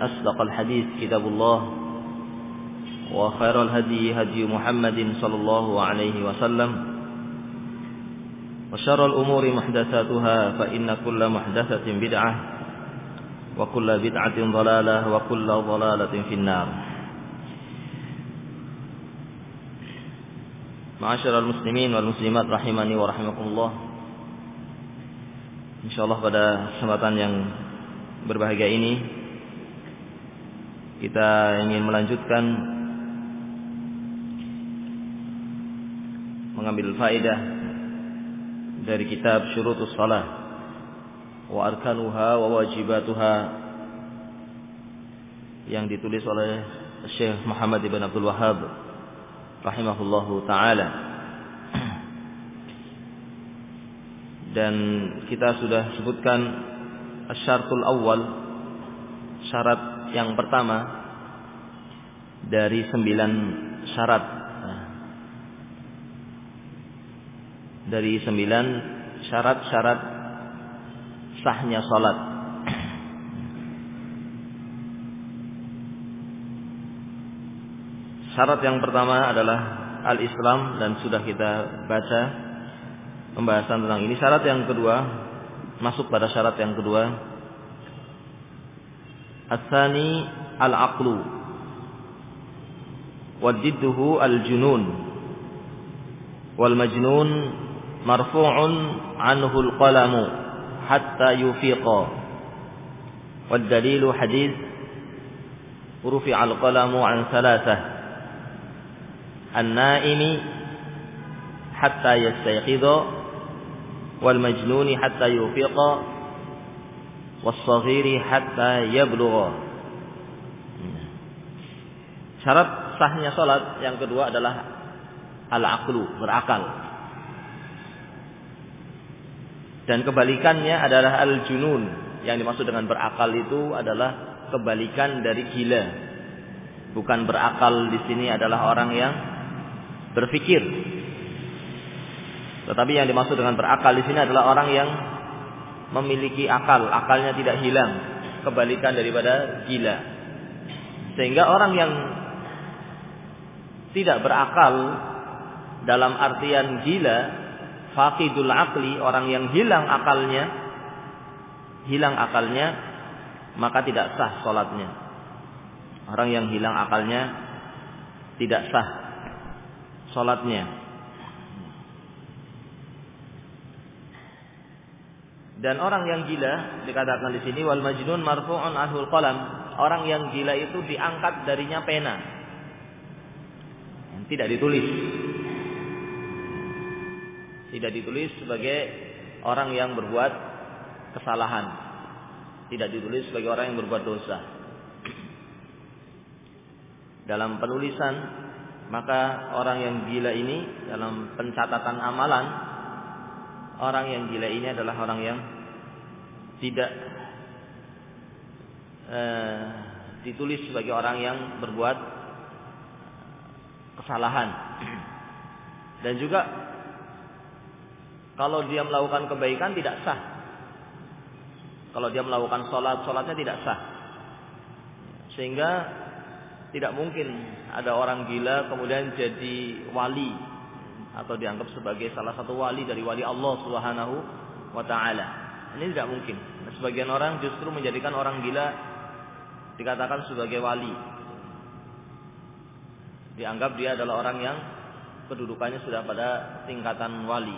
أصدق الحديث كتاب الله وخير الهدي هدي محمد صلى الله عليه وسلم وشر الأمور محدثاتها فإن كل محدثة بدعة وكل بدعة ضلالة وكل ضلالة في النار Ma'asyiral muslimin wal muslimat rahimani wa rahimakumullah. Insyaallah pada kesempatan yang berbahagia ini kita ingin melanjutkan mengambil faedah dari kitab Syurutus Shalah wa arkanuha wa wajibatuha yang ditulis oleh Syekh Muhammad ibn Abdul Wahhab rahimahullahu taala. Dan kita sudah sebutkan syaratul awal syarat yang pertama dari sembilan syarat dari sembilan syarat-syarat sahnya salat Syarat yang pertama adalah al-Islam dan sudah kita baca pembahasan tentang ini. Syarat yang kedua masuk pada syarat yang kedua. الثاني العقل وجده الجنون والمجنون مرفوع عنه القلم حتى يفيق والدليل حديث رفع القلم عن ثلاثة النائم حتى يستيقظ والمجنون حتى يفيق wasaghiri hatta yablugha. Syarat sahnya salat yang kedua adalah al-aqlu, berakal. Dan kebalikannya adalah al-junun. Yang dimaksud dengan berakal itu adalah kebalikan dari gila. Bukan berakal di sini adalah orang yang berpikir. Tetapi yang dimaksud dengan berakal di sini adalah orang yang memiliki akal, akalnya tidak hilang, kebalikan daripada gila. Sehingga orang yang tidak berakal dalam artian gila, faqidul akli, orang yang hilang akalnya, hilang akalnya, maka tidak sah solatnya. Orang yang hilang akalnya tidak sah salatnya. Dan orang yang gila dikatakan di sini wal majnun marfu'un ahul qalam. Orang yang gila itu diangkat darinya pena. Tidak ditulis. Tidak ditulis sebagai orang yang berbuat kesalahan. Tidak ditulis sebagai orang yang berbuat dosa. Dalam penulisan maka orang yang gila ini dalam pencatatan amalan orang yang gila ini adalah orang yang tidak eh, ditulis sebagai orang yang berbuat kesalahan. Dan juga kalau dia melakukan kebaikan tidak sah. Kalau dia melakukan sholat, sholatnya tidak sah. Sehingga tidak mungkin ada orang gila kemudian jadi wali atau dianggap sebagai salah satu wali dari wali Allah Subhanahu wa taala. Ini tidak mungkin. Sebagian orang justru menjadikan orang gila dikatakan sebagai wali. Dianggap dia adalah orang yang kedudukannya sudah pada tingkatan wali.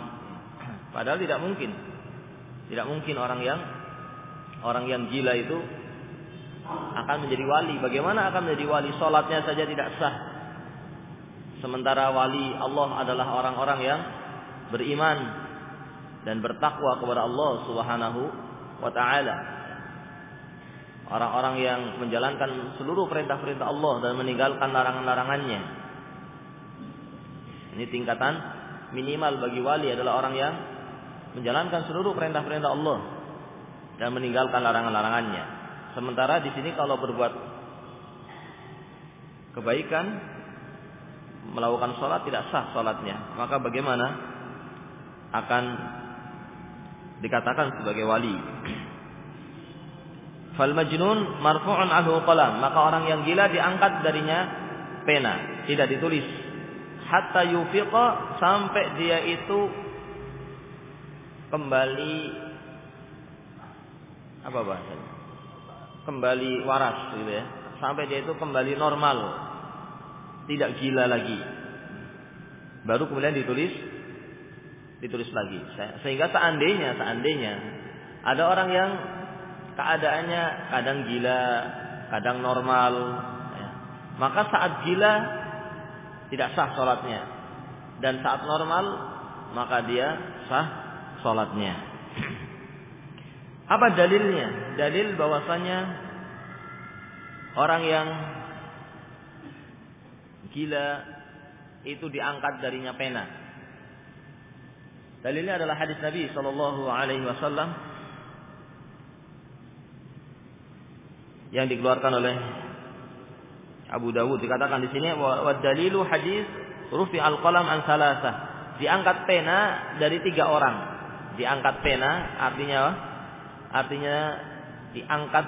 Padahal tidak mungkin. Tidak mungkin orang yang orang yang gila itu akan menjadi wali. Bagaimana akan menjadi wali? Solatnya saja tidak sah. Sementara wali Allah adalah orang-orang yang beriman dan bertakwa kepada Allah Subhanahu wa taala. Orang-orang yang menjalankan seluruh perintah-perintah Allah dan meninggalkan larangan-larangannya. Ini tingkatan minimal bagi wali adalah orang yang menjalankan seluruh perintah-perintah Allah dan meninggalkan larangan-larangannya. Sementara di sini kalau berbuat kebaikan melakukan sholat tidak sah sholatnya, maka bagaimana akan dikatakan sebagai wali? Fal majnun marfu'un anhu qalam, maka orang yang gila diangkat darinya pena, tidak ditulis. Hatta yufiqa sampai dia itu kembali apa bahasanya? Kembali waras gitu ya. Sampai dia itu kembali normal. Tidak gila lagi. Baru kemudian ditulis ditulis lagi. Sehingga seandainya seandainya ada orang yang keadaannya kadang gila, kadang normal, ya. maka saat gila tidak sah sholatnya dan saat normal maka dia sah sholatnya. Apa dalilnya? Dalil bahwasanya orang yang gila itu diangkat darinya pena. Dalilnya adalah hadis Nabi Shallallahu Alaihi Wasallam yang dikeluarkan oleh Abu Dawud dikatakan di sini wa dalilu hadis rufi al qalam an salasah diangkat pena dari tiga orang diangkat pena artinya artinya diangkat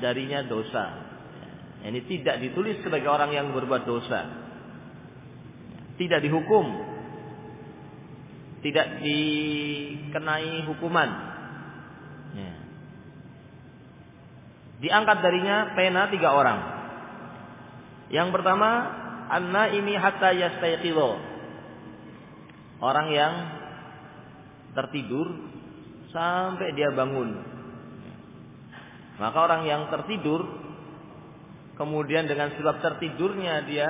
darinya dosa. Ini tidak ditulis sebagai orang yang berbuat dosa. Tidak dihukum. Tidak dikenai hukuman. Ya. Diangkat darinya pena tiga orang. Yang pertama, anna ini hatta yastayqidho. Orang yang tertidur sampai dia bangun. Maka orang yang tertidur kemudian dengan sebab tertidurnya dia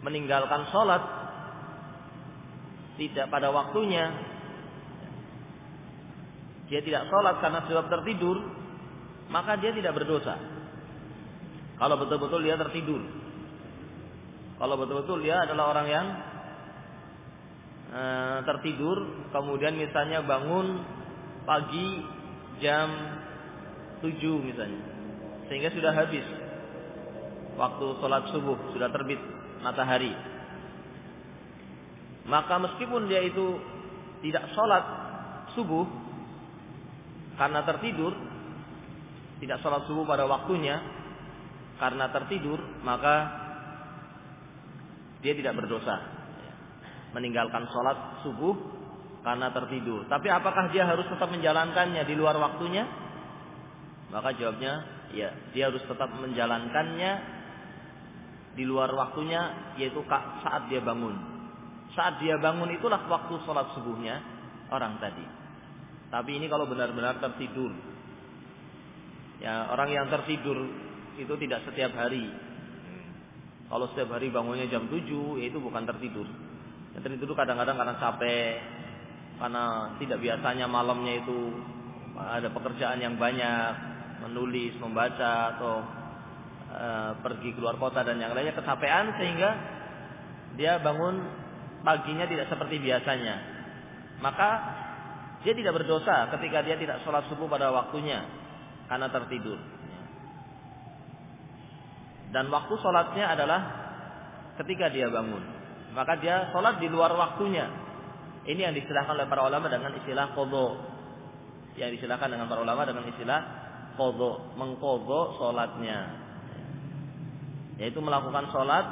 meninggalkan sholat tidak pada waktunya dia tidak sholat karena sebab tertidur maka dia tidak berdosa kalau betul-betul dia tertidur kalau betul-betul dia adalah orang yang e, tertidur, kemudian misalnya bangun pagi jam 7 misalnya. Sehingga sudah habis waktu sholat subuh, sudah terbit matahari. Maka meskipun dia itu tidak sholat subuh karena tertidur, tidak sholat subuh pada waktunya karena tertidur, maka dia tidak berdosa meninggalkan sholat subuh karena tertidur. Tapi apakah dia harus tetap menjalankannya di luar waktunya? Maka jawabnya, ya, dia harus tetap menjalankannya di luar waktunya, yaitu saat dia bangun. Saat dia bangun itulah waktu sholat subuhnya orang tadi. Tapi ini kalau benar-benar tertidur. Ya, orang yang tertidur itu tidak setiap hari. Kalau setiap hari bangunnya jam 7, ya itu bukan tertidur. Yang tertidur kadang-kadang karena capek, karena tidak biasanya malamnya itu ada pekerjaan yang banyak, menulis, membaca atau e, pergi keluar kota dan yang lainnya kecapean sehingga dia bangun paginya tidak seperti biasanya. Maka dia tidak berdosa ketika dia tidak sholat subuh pada waktunya karena tertidur. Dan waktu sholatnya adalah ketika dia bangun. Maka dia sholat di luar waktunya. Ini yang disilahkan oleh para ulama dengan istilah kodo. Yang disilahkan dengan para ulama dengan istilah kodo. Mengkodo sholatnya. Yaitu melakukan sholat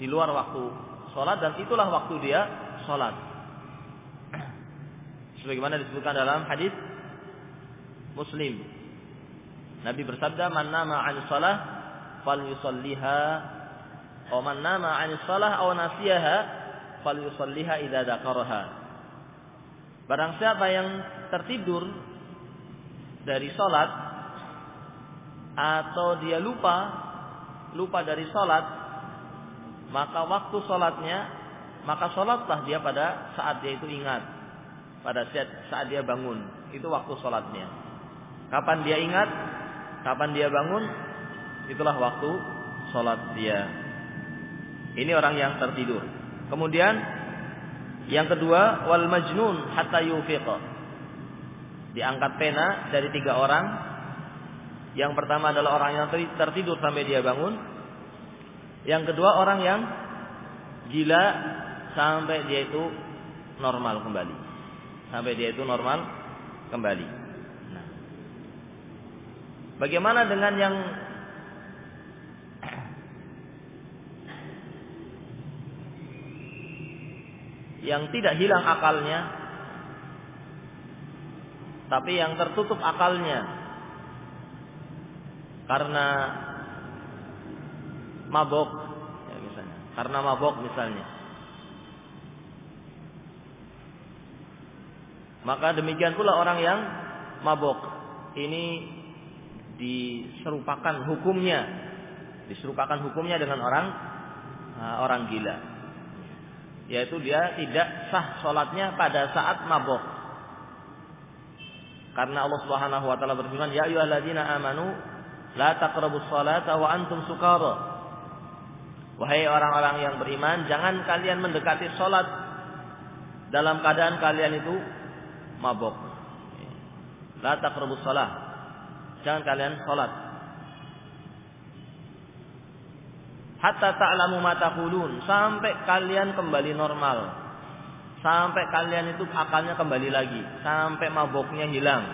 di luar waktu sholat. Dan itulah waktu dia sholat. Sebagaimana disebutkan dalam hadis Muslim Nabi bersabda, "Man nama 'an shalah falyusalliha." Wa man nama 'an shalah aw nasiyaha falyusalliha idza dzakaraha. Barang siapa yang tertidur dari salat atau dia lupa lupa dari salat, maka waktu salatnya maka salatlah dia pada saat dia itu ingat pada saat, saat dia bangun itu waktu salatnya kapan dia ingat Kapan dia bangun, itulah waktu sholat dia. Ini orang yang tertidur. Kemudian yang kedua wal majnun hatta yufiqa. Diangkat pena dari tiga orang. Yang pertama adalah orang yang tertidur sampai dia bangun. Yang kedua orang yang gila sampai dia itu normal kembali. Sampai dia itu normal kembali. Bagaimana dengan yang yang tidak hilang akalnya tapi yang tertutup akalnya karena mabok ya misalnya. Karena mabok misalnya. Maka demikian pula orang yang mabok. Ini diserupakan hukumnya. Diserupakan hukumnya dengan orang uh, orang gila. Yaitu dia tidak sah sholatnya pada saat mabok. Karena Allah Subhanahu wa taala berfirman ya ayyuhalladzina amanu la taqrabus salata wa antum sukara wahai orang-orang yang beriman jangan kalian mendekati sholat dalam keadaan kalian itu mabok la taqrabus salat Jangan kalian sholat. Hatta ta'lamu ma taqulun. Sampai kalian kembali normal. Sampai kalian itu akalnya kembali lagi. Sampai maboknya hilang.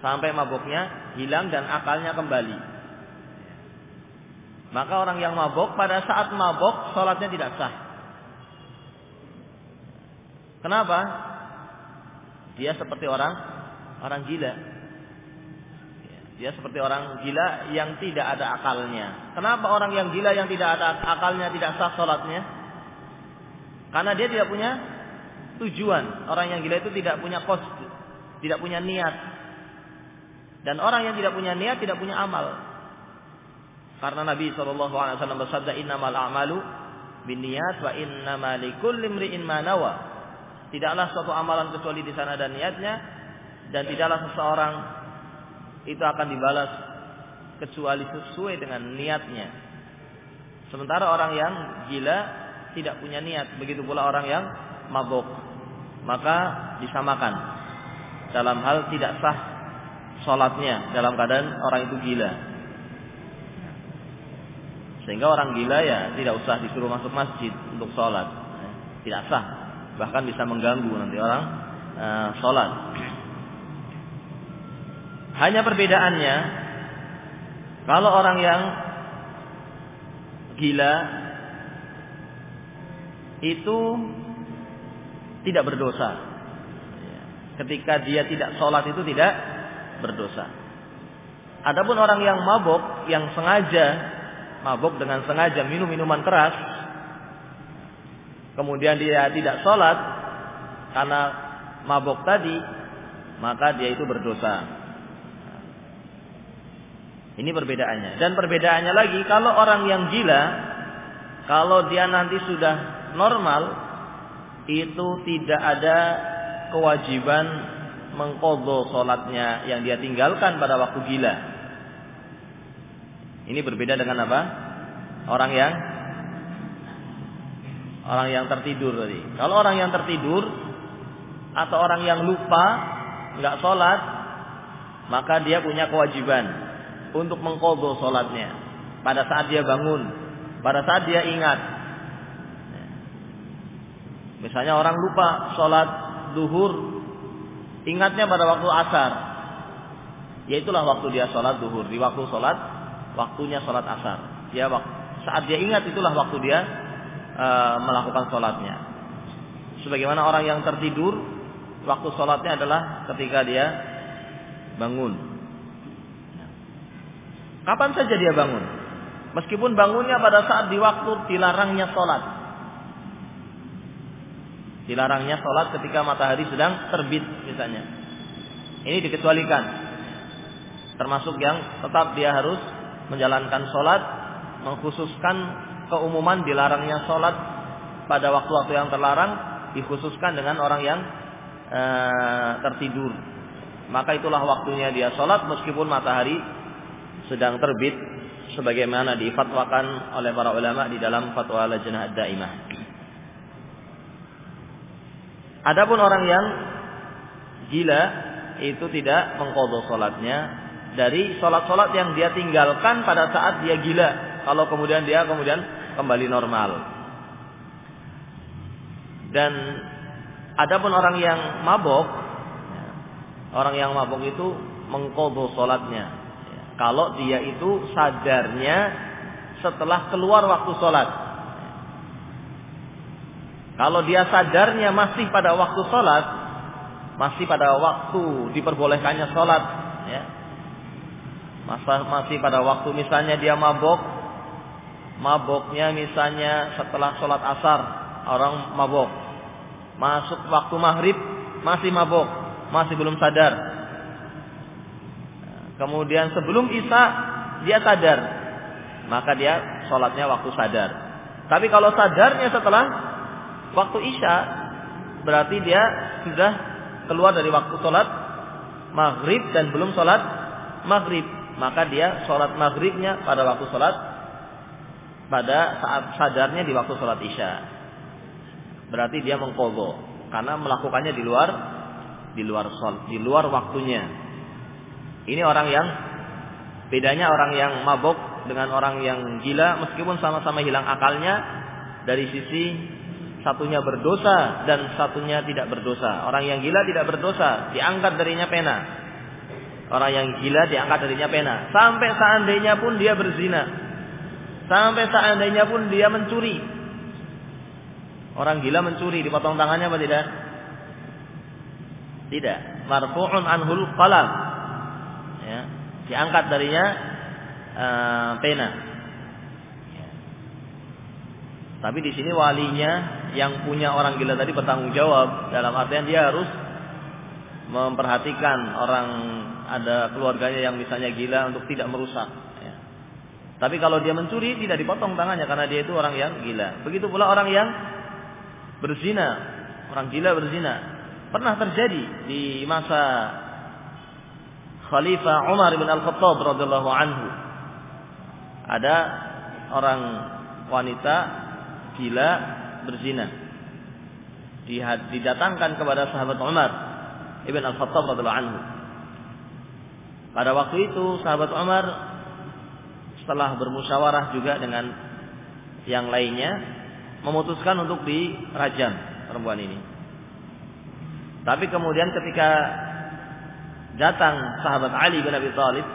Sampai maboknya hilang dan akalnya kembali. Maka orang yang mabok pada saat mabok sholatnya tidak sah. Kenapa? Dia seperti orang orang gila. Dia seperti orang gila yang tidak ada akalnya. Kenapa orang yang gila yang tidak ada akalnya tidak sah sholatnya? Karena dia tidak punya tujuan. Orang yang gila itu tidak punya kos, tidak punya niat. Dan orang yang tidak punya niat tidak punya amal. Karena Nabi SAW bersabda innamal a'malu niat wa innamal likulli imri'in ma nawa. Tidaklah suatu amalan kecuali di sana ada niatnya dan tidaklah seseorang itu akan dibalas kecuali sesuai dengan niatnya. Sementara orang yang gila tidak punya niat, begitu pula orang yang mabuk, maka disamakan dalam hal tidak sah sholatnya dalam keadaan orang itu gila. Sehingga orang gila ya tidak usah disuruh masuk masjid untuk sholat, tidak sah, bahkan bisa mengganggu nanti orang uh, sholat. Hanya perbedaannya kalau orang yang gila itu tidak berdosa. Ketika dia tidak sholat itu tidak berdosa. Adapun orang yang mabuk, yang sengaja mabuk dengan sengaja minum minuman keras, kemudian dia tidak sholat karena mabuk tadi, maka dia itu berdosa. Ini perbedaannya. Dan perbedaannya lagi kalau orang yang gila kalau dia nanti sudah normal itu tidak ada kewajiban mengkodo sholatnya yang dia tinggalkan pada waktu gila. Ini berbeda dengan apa? Orang yang orang yang tertidur tadi. Kalau orang yang tertidur atau orang yang lupa nggak sholat, maka dia punya kewajiban untuk mengkodo sholatnya. pada saat dia bangun, pada saat dia ingat. Misalnya orang lupa sholat duhur, ingatnya pada waktu asar. Yaitulah waktu dia sholat duhur. Di waktu sholat, waktunya sholat asar. Dia saat dia ingat itulah waktu dia e, melakukan sholatnya. Sebagaimana orang yang tertidur, waktu sholatnya adalah ketika dia bangun. Kapan saja dia bangun. Meskipun bangunnya pada saat di waktu dilarangnya sholat. Dilarangnya sholat ketika matahari sedang terbit misalnya. Ini dikecualikan. Termasuk yang tetap dia harus menjalankan sholat. Mengkhususkan keumuman dilarangnya sholat pada waktu-waktu yang terlarang. Dikhususkan dengan orang yang e, tertidur. Maka itulah waktunya dia sholat meskipun matahari sedang terbit sebagaimana difatwakan oleh para ulama di dalam fatwa Lajnah Ad-Daimah. Adapun orang yang gila itu tidak mengkodok sholatnya dari sholat-sholat yang dia tinggalkan pada saat dia gila. Kalau kemudian dia kemudian kembali normal. Dan adapun orang yang mabok, orang yang mabok itu mengkodok sholatnya kalau dia itu sadarnya setelah keluar waktu sholat. Kalau dia sadarnya masih pada waktu sholat, masih pada waktu diperbolehkannya sholat, ya. Masa masih pada waktu misalnya dia mabok, maboknya misalnya setelah sholat asar, orang mabok. Masuk waktu maghrib, masih mabok, masih belum sadar. Kemudian sebelum Isya dia sadar. Maka dia sholatnya waktu sadar. Tapi kalau sadarnya setelah waktu Isya berarti dia sudah keluar dari waktu sholat maghrib dan belum sholat maghrib. Maka dia sholat maghribnya pada waktu sholat pada saat sadarnya di waktu sholat Isya. Berarti dia mengkobo karena melakukannya di luar di luar sol, di luar waktunya. Ini orang yang bedanya orang yang mabok dengan orang yang gila meskipun sama-sama hilang akalnya dari sisi satunya berdosa dan satunya tidak berdosa. Orang yang gila tidak berdosa, diangkat darinya pena. Orang yang gila diangkat darinya pena. Sampai seandainya pun dia berzina. Sampai seandainya pun dia mencuri. Orang gila mencuri, dipotong tangannya apa tidak? Tidak. Marfu'un anhul qalam ya, diangkat darinya uh, pena. Ya. Tapi di sini walinya yang punya orang gila tadi bertanggung jawab dalam artian dia harus memperhatikan orang ada keluarganya yang misalnya gila untuk tidak merusak. Ya. Tapi kalau dia mencuri tidak dipotong tangannya karena dia itu orang yang gila. Begitu pula orang yang berzina, orang gila berzina. Pernah terjadi di masa Khalifah Umar bin Al-Khattab radhiyallahu anhu. Ada orang wanita gila berzina. Didatangkan kepada sahabat Umar ibn Al-Khattab radhiyallahu anhu. Pada waktu itu sahabat Umar setelah bermusyawarah juga dengan yang lainnya memutuskan untuk dirajam perempuan ini. Tapi kemudian ketika datang sahabat Ali bin Abi Thalib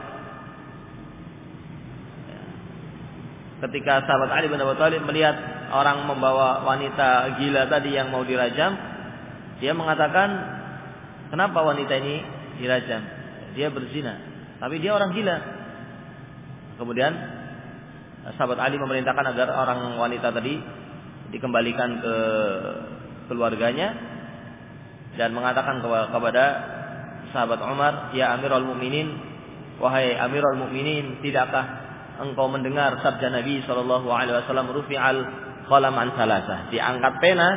ketika sahabat Ali bin Abi Thalib melihat orang membawa wanita gila tadi yang mau dirajam dia mengatakan kenapa wanita ini dirajam dia berzina tapi dia orang gila kemudian sahabat Ali memerintahkan agar orang wanita tadi dikembalikan ke keluarganya dan mengatakan kepada sahabat Umar, "Ya Amirul Mukminin, wahai Amirul Mukminin, tidakkah engkau mendengar sabda Nabi sallallahu alaihi wasallam rufi'al qalam an salasa?" Diangkat pena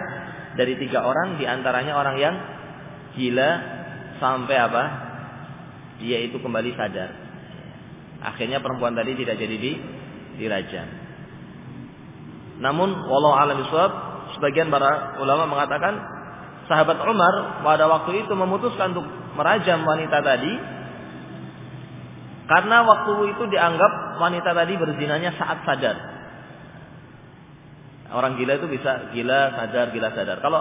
dari tiga orang di antaranya orang yang gila sampai apa? Dia itu kembali sadar. Akhirnya perempuan tadi tidak jadi di dirajam. Namun walau alam sebagian para ulama mengatakan sahabat Umar pada waktu itu memutuskan untuk merajam wanita tadi Karena waktu itu dianggap wanita tadi berzinanya saat sadar. Orang gila itu bisa gila sadar, gila sadar. Kalau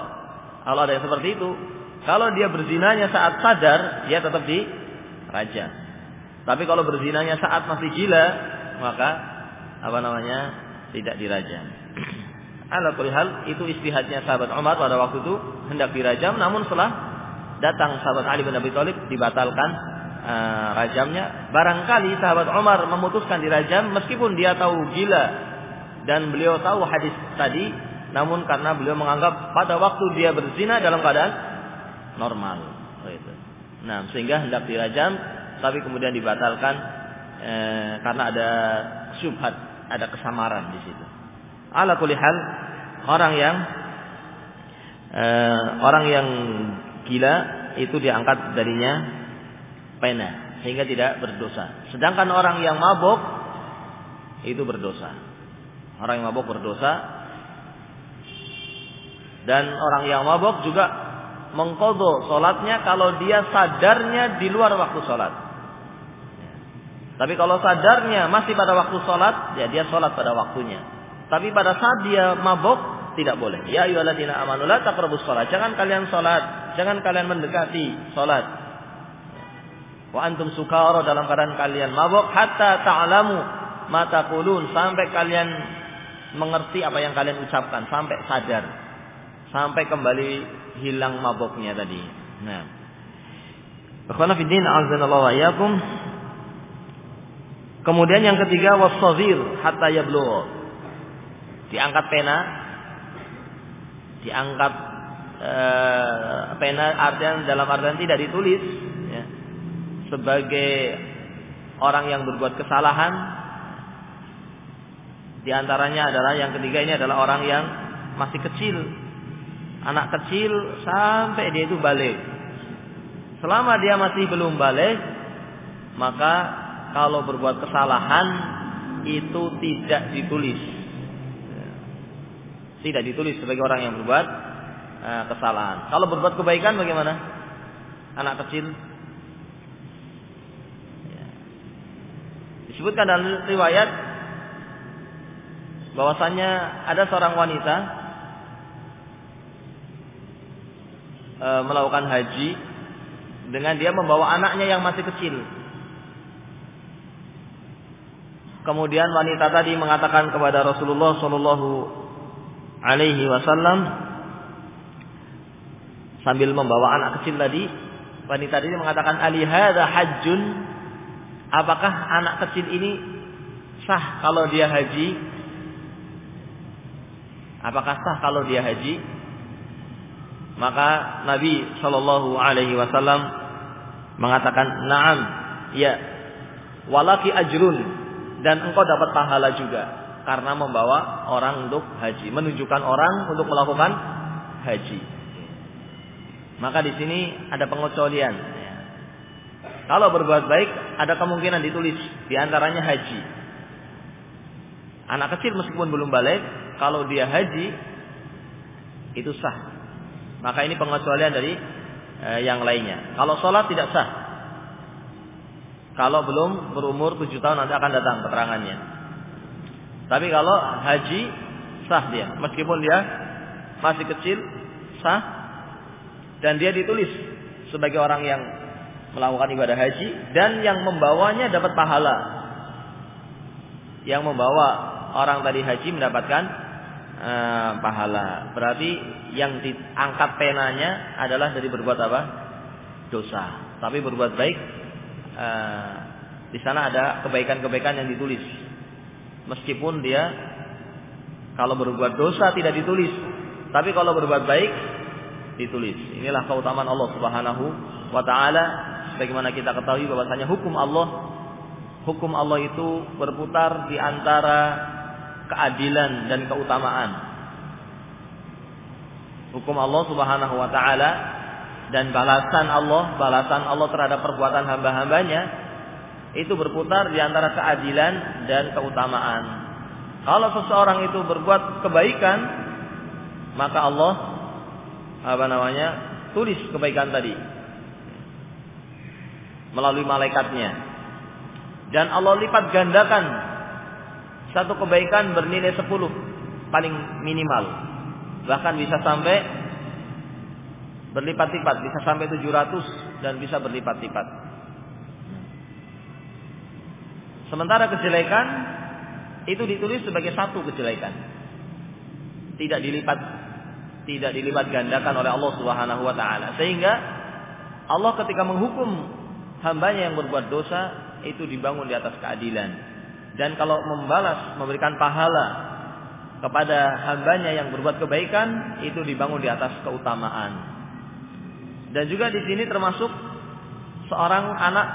kalau ada yang seperti itu, kalau dia berzinanya saat sadar, dia tetap di raja. Tapi kalau berzinanya saat masih gila, maka apa namanya? tidak dirajam. Ala hal itu istihadnya sahabat Umar pada waktu itu hendak dirajam namun setelah datang sahabat Ali bin Abi Thalib dibatalkan uh, rajamnya. Barangkali sahabat Umar memutuskan dirajam meskipun dia tahu gila dan beliau tahu hadis tadi, namun karena beliau menganggap pada waktu dia berzina dalam keadaan normal. Gitu. Nah, sehingga hendak dirajam, tapi kemudian dibatalkan eh, karena ada syubhat, ada kesamaran di situ. Ala kulihal orang yang eh, orang yang gila itu diangkat darinya pena sehingga tidak berdosa. Sedangkan orang yang mabuk itu berdosa. Orang yang mabuk berdosa dan orang yang mabuk juga mengkodo solatnya kalau dia sadarnya di luar waktu solat. Tapi kalau sadarnya masih pada waktu solat, ya dia solat pada waktunya. Tapi pada saat dia mabuk tidak boleh. Ya ayyuhalladzina amanu la taqrabus salat. Jangan kalian salat, jangan kalian mendekati salat. Wa antum sukara dalam keadaan kalian mabuk hatta ta'lamu mata kulun sampai kalian mengerti apa yang kalian ucapkan sampai sadar sampai kembali hilang mabuknya tadi. Nah. Ikhwana azanallahu wa. Kemudian yang ketiga wasazir hatta yablugh. Diangkat pena diangkat uh, pena artian dalam artian tidak ditulis sebagai orang yang berbuat kesalahan di antaranya adalah yang ketiga ini adalah orang yang masih kecil. Anak kecil sampai dia itu balik. Selama dia masih belum balik, maka kalau berbuat kesalahan itu tidak ditulis. Tidak ditulis sebagai orang yang berbuat eh, kesalahan. Kalau berbuat kebaikan bagaimana? Anak kecil Disebutkan dalam riwayat bahwasanya ada seorang wanita e, melakukan haji dengan dia membawa anaknya yang masih kecil. Kemudian wanita tadi mengatakan kepada Rasulullah Shallallahu Alaihi Wasallam sambil membawa anak kecil tadi, wanita tadi mengatakan alihada hajjun Apakah anak kecil ini sah kalau dia haji? Apakah sah kalau dia haji? Maka Nabi Shallallahu Alaihi Wasallam mengatakan, "Naam, ya, walaki ajrun dan engkau dapat pahala juga karena membawa orang untuk haji, menunjukkan orang untuk melakukan haji." Maka di sini ada pengecualian kalau berbuat baik ada kemungkinan ditulis di antaranya haji. Anak kecil meskipun belum balik, kalau dia haji itu sah. Maka ini pengecualian dari eh, yang lainnya. Kalau sholat tidak sah. Kalau belum berumur tujuh tahun nanti akan datang keterangannya. Tapi kalau haji sah dia, meskipun dia masih kecil sah dan dia ditulis sebagai orang yang melakukan ibadah haji dan yang membawanya dapat pahala. Yang membawa orang tadi haji mendapatkan uh, pahala. Berarti yang diangkat penanya adalah dari berbuat apa? Dosa. Tapi berbuat baik uh, di sana ada kebaikan-kebaikan yang ditulis. Meskipun dia kalau berbuat dosa tidak ditulis, tapi kalau berbuat baik ditulis. Inilah keutamaan Allah Subhanahu wa taala sebagaimana kita ketahui bahwasanya hukum Allah hukum Allah itu berputar di antara keadilan dan keutamaan. Hukum Allah Subhanahu wa taala dan balasan Allah, balasan Allah terhadap perbuatan hamba-hambanya itu berputar di antara keadilan dan keutamaan. Kalau seseorang itu berbuat kebaikan, maka Allah apa namanya? tulis kebaikan tadi melalui malaikatnya. Dan Allah lipat gandakan satu kebaikan bernilai 10 paling minimal. Bahkan bisa sampai berlipat-lipat, bisa sampai 700 dan bisa berlipat-lipat. Sementara kejelekan itu ditulis sebagai satu kejelekan. Tidak dilipat tidak dilipat gandakan oleh Allah Subhanahu wa taala. Sehingga Allah ketika menghukum hambanya yang berbuat dosa itu dibangun di atas keadilan. Dan kalau membalas, memberikan pahala kepada hambanya yang berbuat kebaikan itu dibangun di atas keutamaan. Dan juga di sini termasuk seorang anak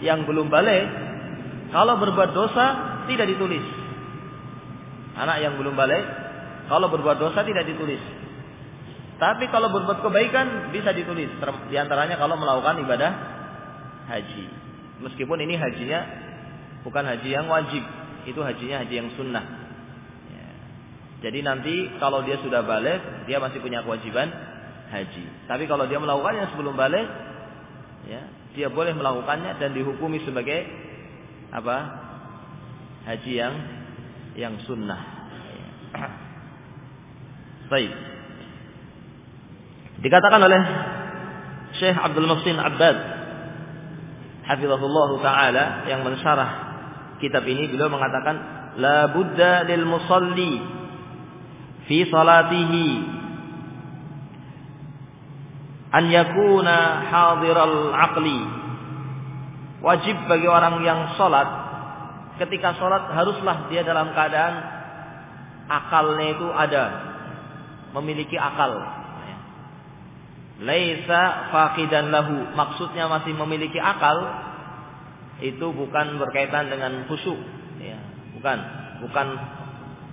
yang belum balik kalau berbuat dosa tidak ditulis. Anak yang belum balik kalau berbuat dosa tidak ditulis. Tapi kalau berbuat kebaikan bisa ditulis. Di antaranya kalau melakukan ibadah haji. Meskipun ini hajinya bukan haji yang wajib, itu hajinya haji yang sunnah. Ya. Jadi nanti kalau dia sudah balik, dia masih punya kewajiban haji. Tapi kalau dia melakukannya sebelum balik, ya, dia boleh melakukannya dan dihukumi sebagai apa? Haji yang yang sunnah. Ya. Baik. Dikatakan oleh Syekh Abdul Muhsin Abbad hafizahullah taala yang mensyarah kitab ini beliau mengatakan la budda lil musalli fi salatihi an yakuna hadiral aqli wajib bagi orang yang salat ketika salat haruslah dia dalam keadaan akalnya itu ada memiliki akal. Laisa faqidan lahu. Maksudnya masih memiliki akal itu bukan berkaitan dengan khusyuk, ya. Bukan, bukan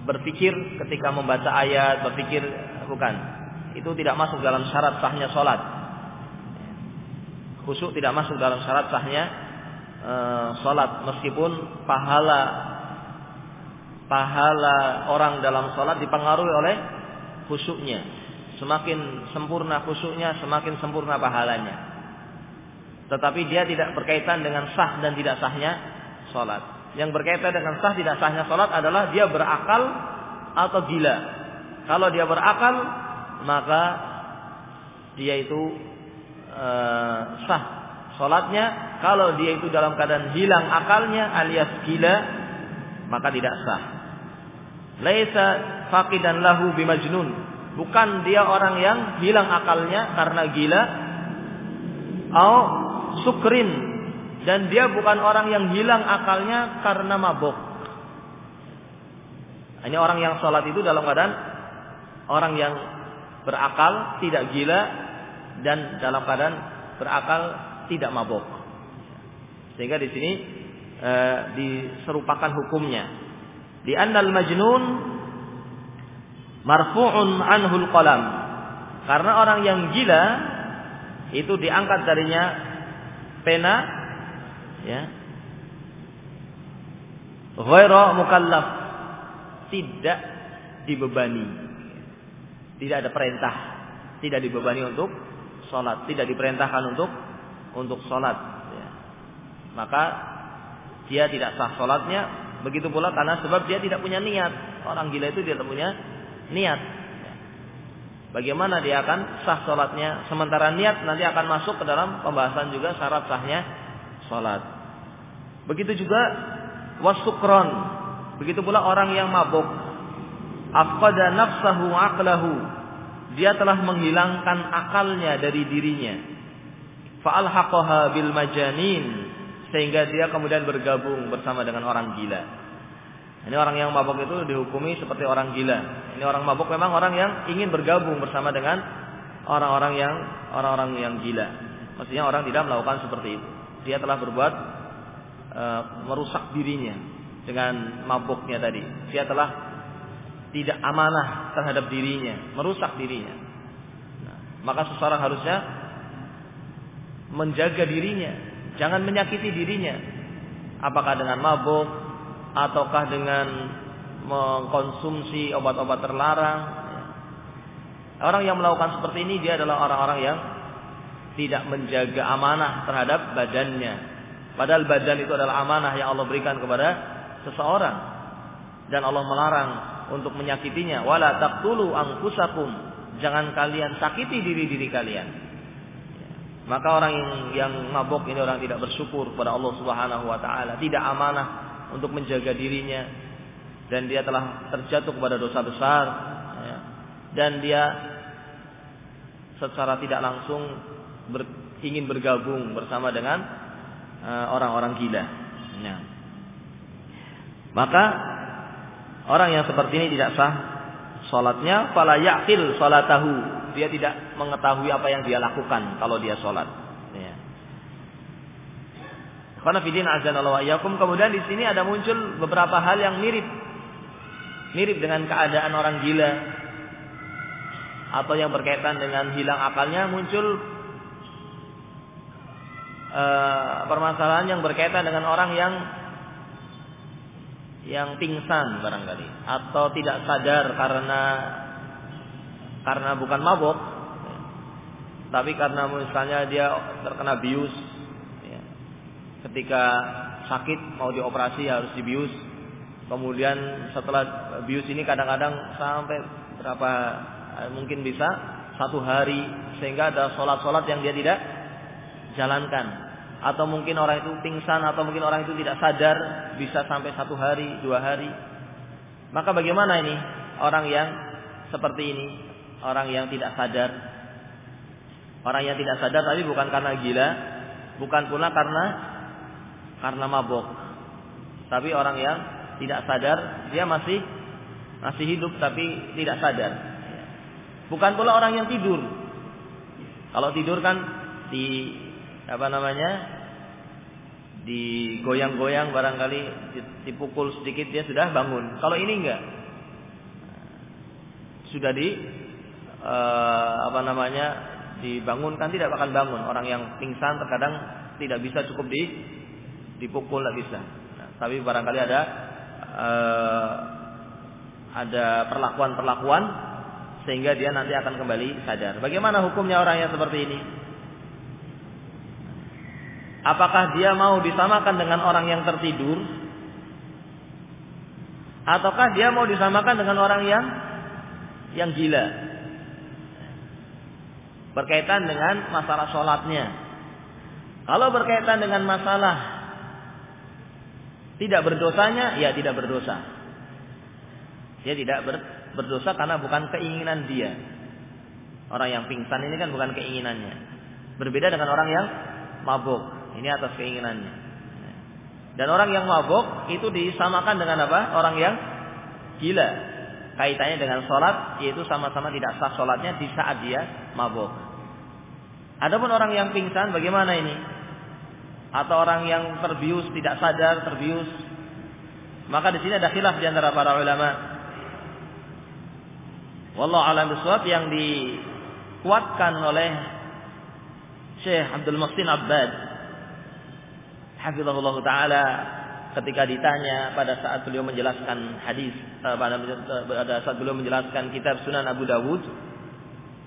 berpikir ketika membaca ayat, berpikir bukan. Itu tidak masuk dalam syarat sahnya sholat. Khusyuk tidak masuk dalam syarat sahnya e, sholat meskipun pahala pahala orang dalam sholat dipengaruhi oleh khusyuknya. Semakin sempurna khusyuknya, semakin sempurna pahalanya. Tetapi dia tidak berkaitan dengan sah dan tidak sahnya sholat. Yang berkaitan dengan sah tidak sahnya sholat adalah dia berakal atau gila. Kalau dia berakal, maka dia itu uh, sah sholatnya. Kalau dia itu dalam keadaan hilang akalnya alias gila, maka tidak sah. Laisa faqidan lahu bimajnun. Bukan dia orang yang hilang akalnya karena gila. Au sukrin dan dia bukan orang yang hilang akalnya karena mabuk. Ini orang yang sholat itu dalam keadaan orang yang berakal, tidak gila dan dalam keadaan berakal tidak mabuk. Sehingga di sini e, diserupakan hukumnya. Di annal majnun marfu'un anhul qalam. Karena orang yang gila itu diangkat darinya pena ya. Ghairu mukallaf. Tidak dibebani. Tidak ada perintah. Tidak dibebani untuk sholat. Tidak diperintahkan untuk untuk sholat. Ya. Maka dia tidak sah sholatnya. Begitu pula karena sebab dia tidak punya niat. Orang gila itu dia tidak punya niat. Bagaimana dia akan sah sholatnya? Sementara niat nanti akan masuk ke dalam pembahasan juga syarat sahnya sholat. Begitu juga wasukron. Begitu pula orang yang mabuk. Afqada nafsahu aqlahu. Dia telah menghilangkan akalnya dari dirinya. Fa'alhaqaha bil majanin. Sehingga dia kemudian bergabung bersama dengan orang gila. Ini orang yang mabuk itu dihukumi seperti orang gila. Ini orang mabuk memang orang yang ingin bergabung bersama dengan orang-orang yang orang-orang yang gila. Maksudnya orang tidak melakukan seperti itu. Dia telah berbuat e, merusak dirinya dengan mabuknya tadi. Dia telah tidak amanah terhadap dirinya, merusak dirinya. Nah, maka seseorang harusnya menjaga dirinya, jangan menyakiti dirinya. Apakah dengan mabuk, ataukah dengan mengkonsumsi obat-obat terlarang. Orang yang melakukan seperti ini dia adalah orang-orang yang tidak menjaga amanah terhadap badannya, Padahal badan itu adalah amanah yang Allah berikan kepada seseorang. Dan Allah melarang untuk menyakitinya. Wala taqtulu anfusakum. Jangan kalian sakiti diri-diri kalian. Maka orang yang, yang mabok ini orang tidak bersyukur kepada Allah Subhanahu wa taala, tidak amanah untuk menjaga dirinya dan dia telah terjatuh kepada dosa besar ya. dan dia secara tidak langsung ber, ingin bergabung bersama dengan Eh, orang-orang gila. Nah. Maka orang yang seperti ini tidak sah salatnya fala yaqil salatahu. Dia tidak mengetahui apa yang dia lakukan kalau dia salat. Ya. Karena fidin azanallahu ayyakum kemudian di sini ada muncul beberapa hal yang mirip mirip dengan keadaan orang gila atau yang berkaitan dengan hilang akalnya muncul Eh, permasalahan yang berkaitan dengan orang yang yang pingsan barangkali atau tidak sadar karena karena bukan mabuk tapi karena misalnya dia terkena bius. Ketika sakit mau dioperasi harus dibius. Kemudian setelah bius ini kadang-kadang sampai berapa eh, mungkin bisa satu hari sehingga ada sholat-sholat yang dia tidak jalankan. Atau mungkin orang itu pingsan atau mungkin orang itu tidak sadar bisa sampai satu hari dua hari. Maka bagaimana ini? Orang yang seperti ini orang yang tidak sadar. Orang yang tidak sadar tapi bukan karena gila bukan pula karena karena mabok tapi orang yang tidak sadar dia masih masih hidup tapi tidak sadar bukan pula orang yang tidur kalau tidur kan di apa namanya digoyang-goyang barangkali dipukul sedikit dia sudah bangun. Kalau ini enggak. Sudah di uh, apa namanya dibangunkan tidak bakal bangun. Orang yang pingsan terkadang tidak bisa cukup di dipukul tidak bisa. Nah, tapi barangkali ada uh, ada perlakuan-perlakuan sehingga dia nanti akan kembali sadar. Bagaimana hukumnya orang yang seperti ini? Apakah dia mau disamakan dengan orang yang tertidur? Ataukah dia mau disamakan dengan orang yang yang gila? Berkaitan dengan masalah sholatnya. Kalau berkaitan dengan masalah tidak berdosanya, ya tidak berdosa. Dia tidak ber, berdosa karena bukan keinginan dia. Orang yang pingsan ini kan bukan keinginannya. Berbeda dengan orang yang mabuk. Ini atas keinginannya. Dan orang yang mabuk itu disamakan dengan apa? Orang yang gila. Kaitannya dengan sholat, yaitu sama-sama tidak sah sholatnya di saat dia mabuk. Adapun orang yang pingsan, bagaimana ini? Atau orang yang terbius, tidak sadar, terbius. Maka di sini ada khilaf di antara para ulama. Wallahu alam bisawab yang dikuatkan oleh Syekh Abdul Muhsin Abbad hafizahullah taala ketika ditanya pada saat beliau menjelaskan hadis eh, pada saat beliau menjelaskan kitab Sunan Abu Dawud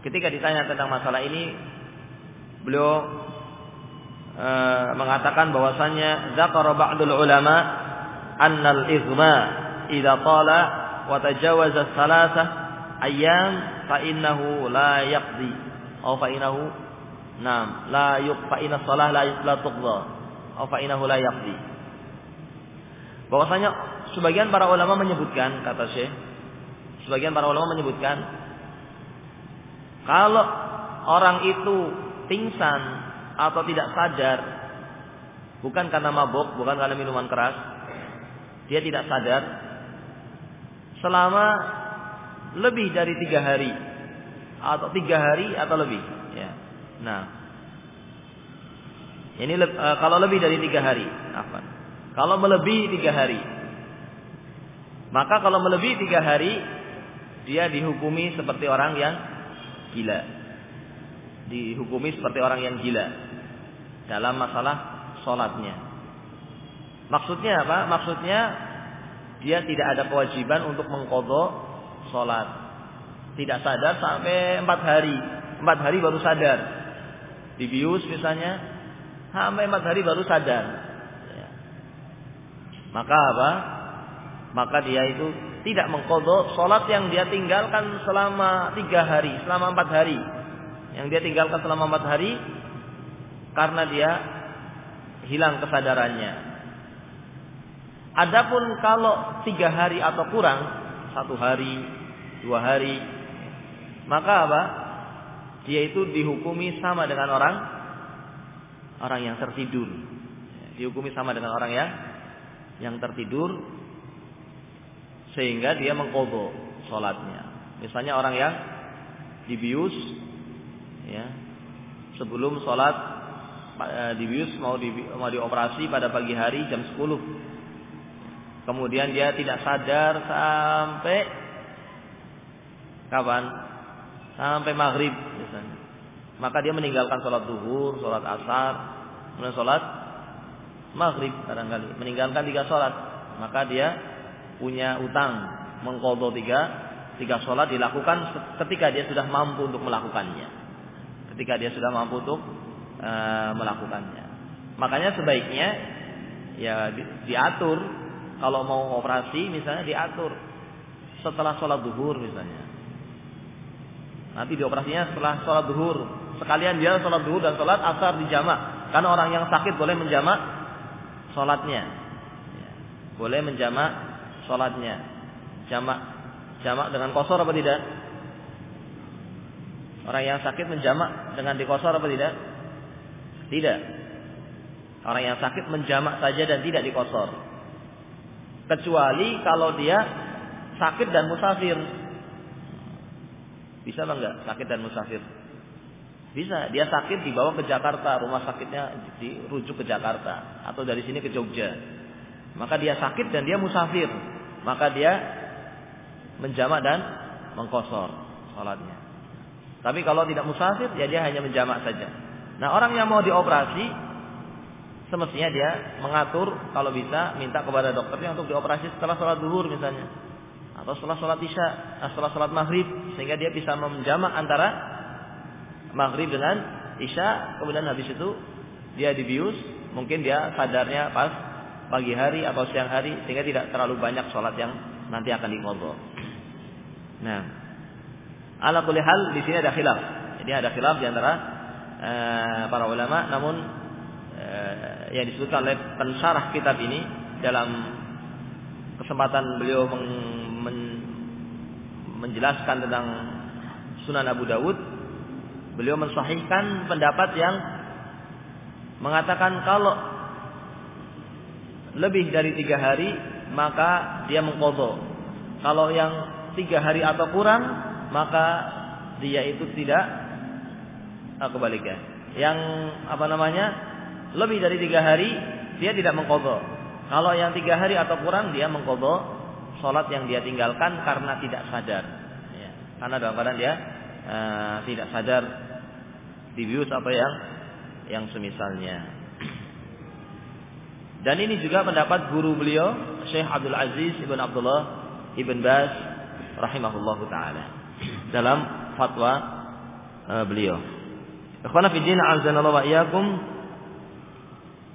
ketika ditanya tentang masalah ini beliau e, mengatakan bahwasanya zakara ba'dul ulama annal izma idza tala wa tajawaza salasa ayyam fa innahu la yaqdi atau fa innahu nam la yuq fa inna salah la, la tuqdha fa inahu la yaqdi. Bahwasanya sebagian para ulama menyebutkan kata Syekh, sebagian para ulama menyebutkan kalau orang itu pingsan atau tidak sadar bukan karena mabuk, bukan karena minuman keras, dia tidak sadar selama lebih dari tiga hari atau tiga hari atau lebih. Ya. Nah, ini uh, kalau lebih dari tiga hari. Apa? Kalau melebihi tiga hari. Maka kalau melebihi tiga hari, dia dihukumi seperti orang yang gila. Dihukumi seperti orang yang gila. Dalam masalah sholatnya. Maksudnya apa? Maksudnya dia tidak ada kewajiban untuk mengkodok sholat. Tidak sadar sampai empat hari. Empat hari baru sadar. Dibius misalnya, sampai empat hari baru sadar. Maka apa? Maka dia itu tidak mengkodok sholat yang dia tinggalkan selama tiga hari, selama empat hari. Yang dia tinggalkan selama empat hari karena dia hilang kesadarannya. Adapun kalau tiga hari atau kurang, satu hari, dua hari, maka apa? Dia itu dihukumi sama dengan orang orang yang tertidur. Dihukumi sama dengan orang yang yang tertidur sehingga dia mengkobo sholatnya. Misalnya orang yang dibius, ya, sebelum sholat dibius mau di, mau dioperasi pada pagi hari jam 10. Kemudian dia tidak sadar sampai kapan? Sampai maghrib misalnya. Maka dia meninggalkan sholat duhur, sholat asar, kemudian sholat maghrib barangkali. Meninggalkan tiga sholat. Maka dia punya utang mengkodok tiga tiga sholat dilakukan ketika dia sudah mampu untuk melakukannya ketika dia sudah mampu untuk e, melakukannya. Makanya sebaiknya ya di, diatur. Kalau mau operasi misalnya diatur. Setelah sholat duhur misalnya. Nanti dioperasinya setelah sholat duhur. Sekalian dia sholat duhur dan sholat asar di jamak. Karena orang yang sakit boleh menjamak sholatnya. Ya, boleh menjamak sholatnya. Jamak. Jamak dengan kosor apa tidak? Orang yang sakit menjamak dengan dikosor apa tidak tidak. Orang yang sakit menjamak saja dan tidak dikosor. Kecuali kalau dia sakit dan musafir. Bisa apa enggak sakit dan musafir? Bisa. Dia sakit dibawa ke Jakarta rumah sakitnya dirujuk ke Jakarta atau dari sini ke Jogja. Maka dia sakit dan dia musafir. Maka dia menjamak dan mengkosor salatnya. Tapi kalau tidak musafir, ya dia hanya menjamak saja. Nah orang yang mau dioperasi, semestinya dia mengatur kalau bisa minta kepada dokternya untuk dioperasi setelah sholat duhur misalnya, atau setelah sholat isya, eh, setelah sholat maghrib, sehingga dia bisa menjamak antara maghrib dengan isya, kemudian habis itu dia dibius, mungkin dia sadarnya pas pagi hari atau siang hari sehingga tidak terlalu banyak sholat yang nanti akan dikodok. Nah, ala kulli hal di sini ada khilaf. Jadi ada khilaf di antara uh, para ulama, namun uh, yang disebutkan oleh pensyarah kitab ini dalam kesempatan beliau men, men, menjelaskan tentang Sunan Abu Dawud, beliau mensahihkan pendapat yang mengatakan kalau lebih dari tiga hari maka dia mengkodok. Kalau yang tiga hari atau kurang maka dia itu tidak nah, kebalikan. Yang apa namanya lebih dari tiga hari dia tidak mengkodok. Kalau yang tiga hari atau kurang dia mengkodok sholat yang dia tinggalkan karena tidak sadar. Ya. Karena dalam keadaan dia uh, tidak sadar dibius apa yang yang semisalnya. Dan ini juga pendapat guru beliau Syekh Abdul Aziz Ibn Abdullah Ibn Baz rahimahullahu taala dalam fatwa uh, beliau. Ikhwana fi din azanallahu wa iyyakum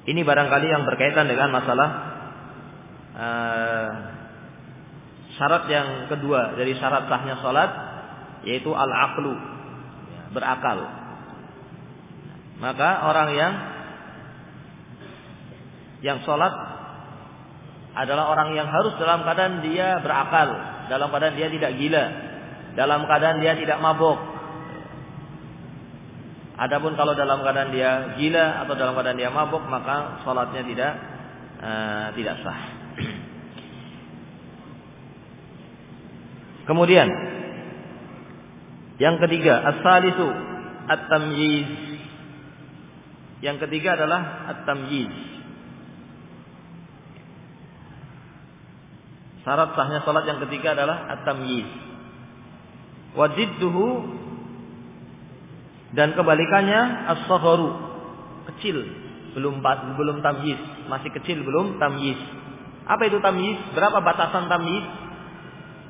ini barangkali yang berkaitan dengan masalah uh, syarat yang kedua dari syarat sahnya salat yaitu al-aqlu berakal. Maka orang yang yang sholat adalah orang yang harus dalam keadaan dia berakal, dalam keadaan dia tidak gila, dalam keadaan dia tidak mabuk. Adapun kalau dalam keadaan dia gila atau dalam keadaan dia mabuk, maka sholatnya tidak uh, tidak sah. Kemudian yang ketiga, as-salisu at-tamyiz. Yang ketiga adalah at-tamyiz. Syarat sahnya salat yang ketiga adalah at-tamyiz. Wajidduhu dan kebalikannya as-sagharu, kecil, belum belum tamyiz, masih kecil belum tamyiz. Apa itu tamyiz? Berapa batasan tamyiz?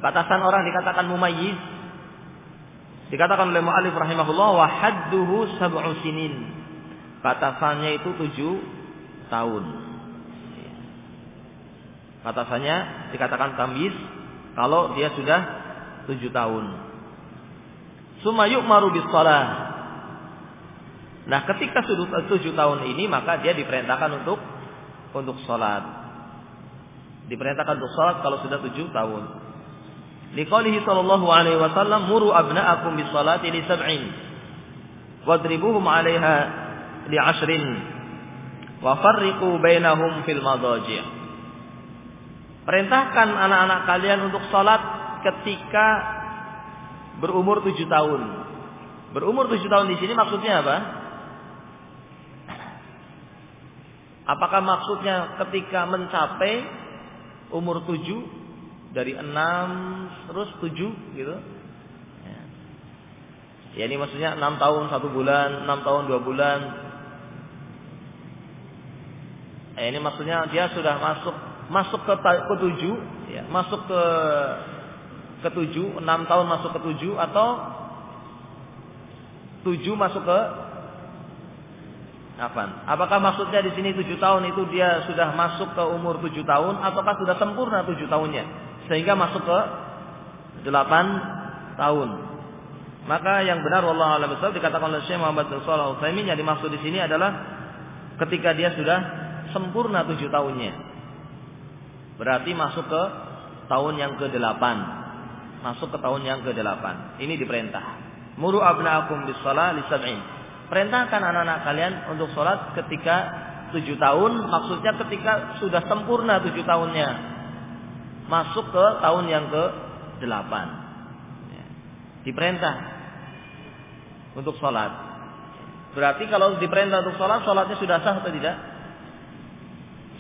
Batasan orang dikatakan mumayyiz. Dikatakan oleh mu'alif rahimahullah wa hadduhu sab'u sinin. Batasannya itu tujuh tahun. Batasannya dikatakan tamyiz kalau dia sudah tujuh tahun. Suma yu'maru bis Nah, ketika sudah tujuh tahun ini maka dia diperintahkan untuk untuk sholat. Diperintahkan untuk sholat kalau sudah tujuh tahun. Liqalihi sallallahu alaihi wasallam muru abna'akum bis salati li sab'in wadribuhum 'alaiha li 'ashrin wa farriqu bainahum fil madaji'. Perintahkan anak-anak kalian untuk sholat ketika berumur tujuh tahun. Berumur tujuh tahun di sini maksudnya apa? Apakah maksudnya ketika mencapai umur tujuh dari enam terus tujuh gitu? Ya. ya ini maksudnya enam tahun satu bulan, enam tahun dua bulan. Ya, ini maksudnya dia sudah masuk masuk ke ke tujuh, ya, masuk ke ke tujuh, enam tahun masuk ke tujuh atau tujuh masuk ke apa? Apakah maksudnya di sini tujuh tahun itu dia sudah masuk ke umur tujuh tahun, ataukah sudah sempurna tujuh tahunnya, sehingga masuk ke delapan tahun? Maka yang benar Allah alam dikatakan oleh Syekh Muhammad bin Shalih Al yang dimaksud di sini adalah ketika dia sudah sempurna tujuh tahunnya. Berarti masuk ke tahun yang ke delapan, masuk ke tahun yang ke delapan. Ini diperintah. Muru abnaakum bis shalah li perintahkan anak-anak kalian untuk sholat ketika tujuh tahun, maksudnya ketika sudah sempurna tujuh tahunnya, masuk ke tahun yang ke delapan. Ya. Diperintah untuk sholat. Berarti kalau diperintah untuk sholat, sholatnya sudah sah atau tidak?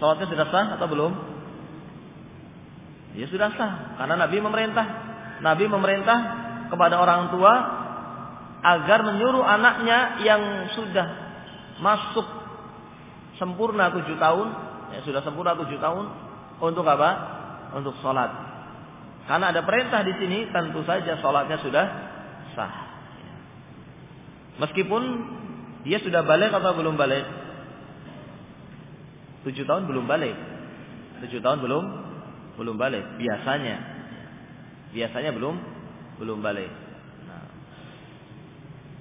Sholatnya sudah sah atau belum? Ya sudah sah, karena Nabi memerintah. Nabi memerintah kepada orang tua agar menyuruh anaknya yang sudah masuk sempurna tujuh tahun, ya sudah sempurna tujuh tahun, untuk apa? Untuk sholat. Karena ada perintah di sini, tentu saja sholatnya sudah sah. Meskipun dia sudah balik atau belum balik? Tujuh tahun belum balik. Tujuh tahun belum belum balik. Biasanya, biasanya belum belum balik.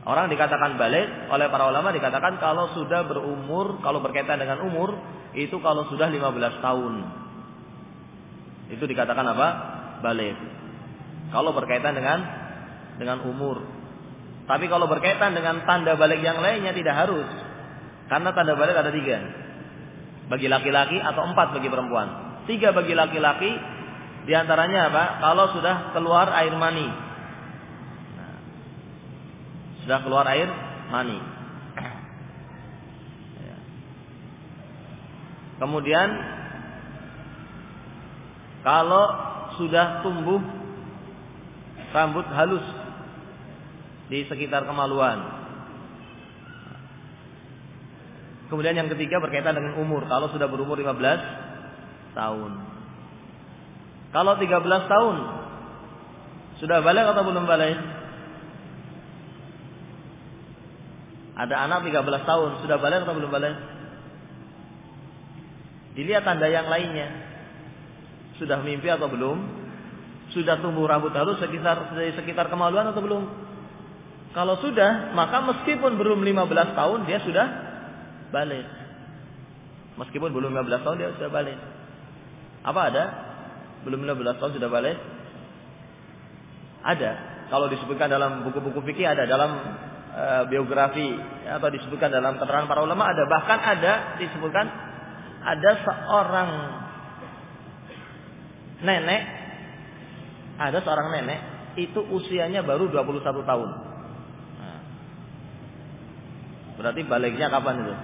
Orang dikatakan balik oleh para ulama dikatakan kalau sudah berumur, kalau berkaitan dengan umur itu kalau sudah 15 tahun. Itu dikatakan apa? Balik. Kalau berkaitan dengan dengan umur. Tapi kalau berkaitan dengan tanda balik yang lainnya tidak harus. Karena tanda balik ada tiga. Bagi laki-laki atau empat bagi perempuan. Tiga bagi laki-laki. Di antaranya apa? Kalau sudah keluar air mani sudah keluar air mani. Ya. Kemudian kalau sudah tumbuh rambut halus di sekitar kemaluan. Kemudian yang ketiga berkaitan dengan umur. Kalau sudah berumur 15 tahun. Kalau 13 tahun sudah balik atau belum balik? Ada anak 13 tahun, sudah balik atau belum balik? Dilihat tanda yang lainnya. Sudah mimpi atau belum? Sudah tumbuh rambut halus sekitar sekitar kemaluan atau belum? Kalau sudah, maka meskipun belum 15 tahun dia sudah balik. Meskipun belum 15 tahun dia sudah balik. Apa ada? Belum 15 tahun sudah balik? Ada. Kalau disebutkan dalam buku-buku fikih ada dalam Eh, biografi atau disebutkan dalam keterangan para ulama ada bahkan ada disebutkan ada seorang nenek ada seorang nenek itu usianya baru 21 tahun. Nah, berarti baliknya kapan itu?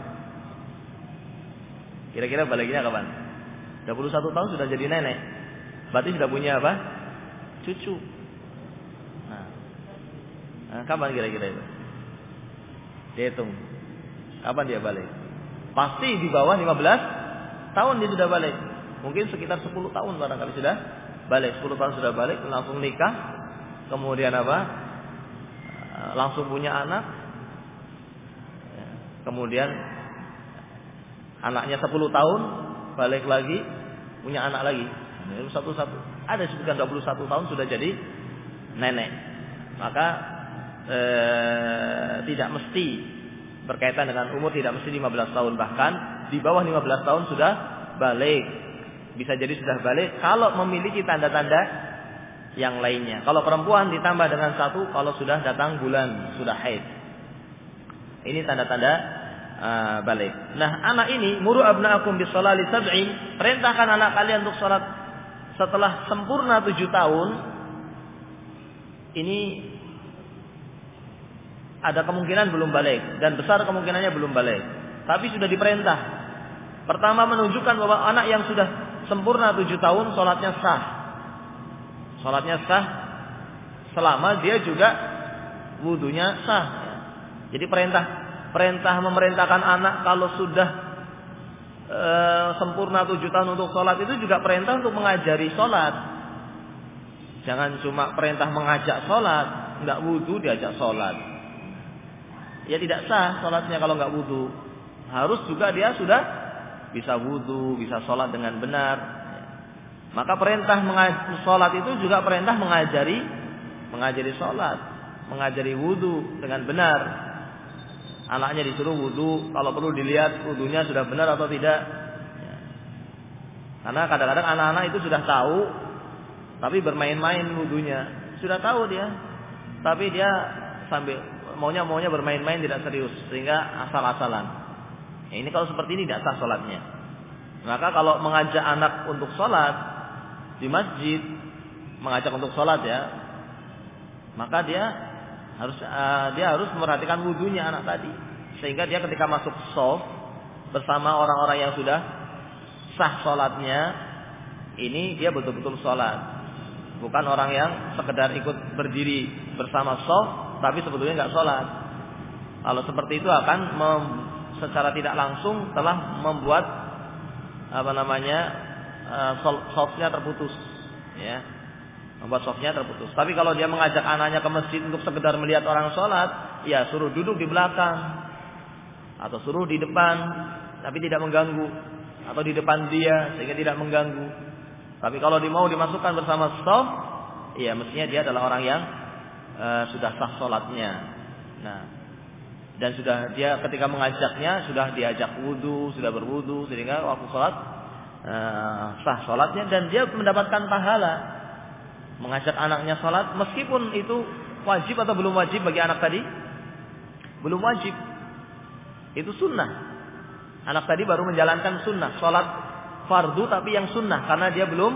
Kira-kira baliknya kapan? 21 tahun sudah jadi nenek. Berarti sudah punya apa? Cucu. Nah, nah kapan kira-kira itu? Dihitung. Kapan dia balik? Pasti di bawah 15 tahun dia sudah balik. Mungkin sekitar 10 tahun barangkali sudah balik. 10 tahun sudah balik, langsung nikah. Kemudian apa? Eh, langsung punya anak. Ya, kemudian anaknya 10 tahun balik lagi punya anak lagi. Satu satu. Ada sebutkan 21 tahun sudah jadi nenek. Maka eh, tidak mesti berkaitan dengan umur tidak mesti 15 tahun bahkan di bawah 15 tahun sudah balik. Bisa jadi sudah balik kalau memiliki tanda-tanda yang lainnya. Kalau perempuan ditambah dengan satu kalau sudah datang bulan, sudah haid. Ini tanda-tanda uh, balik. Nah, anak ini muru abnaakum bis salali sab'in, perintahkan anak kalian untuk salat setelah sempurna tujuh tahun. Ini ada kemungkinan belum balik dan besar kemungkinannya belum balik. Tapi sudah diperintah. Pertama menunjukkan bahwa anak yang sudah sempurna tujuh tahun sholatnya sah. Sholatnya sah selama dia juga wudhunya sah. Jadi perintah perintah memerintahkan anak kalau sudah e, sempurna tujuh tahun untuk sholat itu juga perintah untuk mengajari sholat. Jangan cuma perintah mengajak sholat, nggak wudhu diajak sholat ya tidak sah sholatnya kalau nggak wudhu. Harus juga dia sudah bisa wudhu, bisa sholat dengan benar. Maka perintah sholat itu juga perintah mengajari mengajari sholat, mengajari wudhu dengan benar. Anaknya disuruh wudhu, kalau perlu dilihat wudhunya sudah benar atau tidak. Karena kadang-kadang anak-anak itu sudah tahu, tapi bermain-main wudhunya. Sudah tahu dia, tapi dia sambil maunya maunya bermain-main tidak serius sehingga asal-asalan. Ya, ini kalau seperti ini tidak sah sholatnya. Maka kalau mengajak anak untuk sholat di masjid, mengajak untuk sholat ya, maka dia harus uh, dia harus memperhatikan wudhunya anak tadi, sehingga dia ketika masuk soft bersama orang-orang yang sudah sah sholatnya, ini dia betul-betul sholat, bukan orang yang sekedar ikut berdiri bersama soft tapi sebetulnya nggak sholat. Kalau seperti itu akan mem, secara tidak langsung telah membuat apa namanya uh, softnya terputus, ya, membuat softnya terputus. Tapi kalau dia mengajak anaknya ke masjid untuk sekedar melihat orang sholat, ya suruh duduk di belakang atau suruh di depan, tapi tidak mengganggu atau di depan dia sehingga tidak mengganggu. Tapi kalau dia mau dimasukkan bersama soft, ya mestinya dia adalah orang yang uh, sudah sah sholatnya. Nah, dan sudah dia ketika mengajaknya sudah diajak wudhu, sudah berwudhu sehingga waktu sholat uh, sah sholatnya dan dia mendapatkan pahala. Mengajak anaknya sholat meskipun itu wajib atau belum wajib bagi anak tadi? Belum wajib. Itu sunnah. Anak tadi baru menjalankan sunnah. Sholat fardu tapi yang sunnah karena dia belum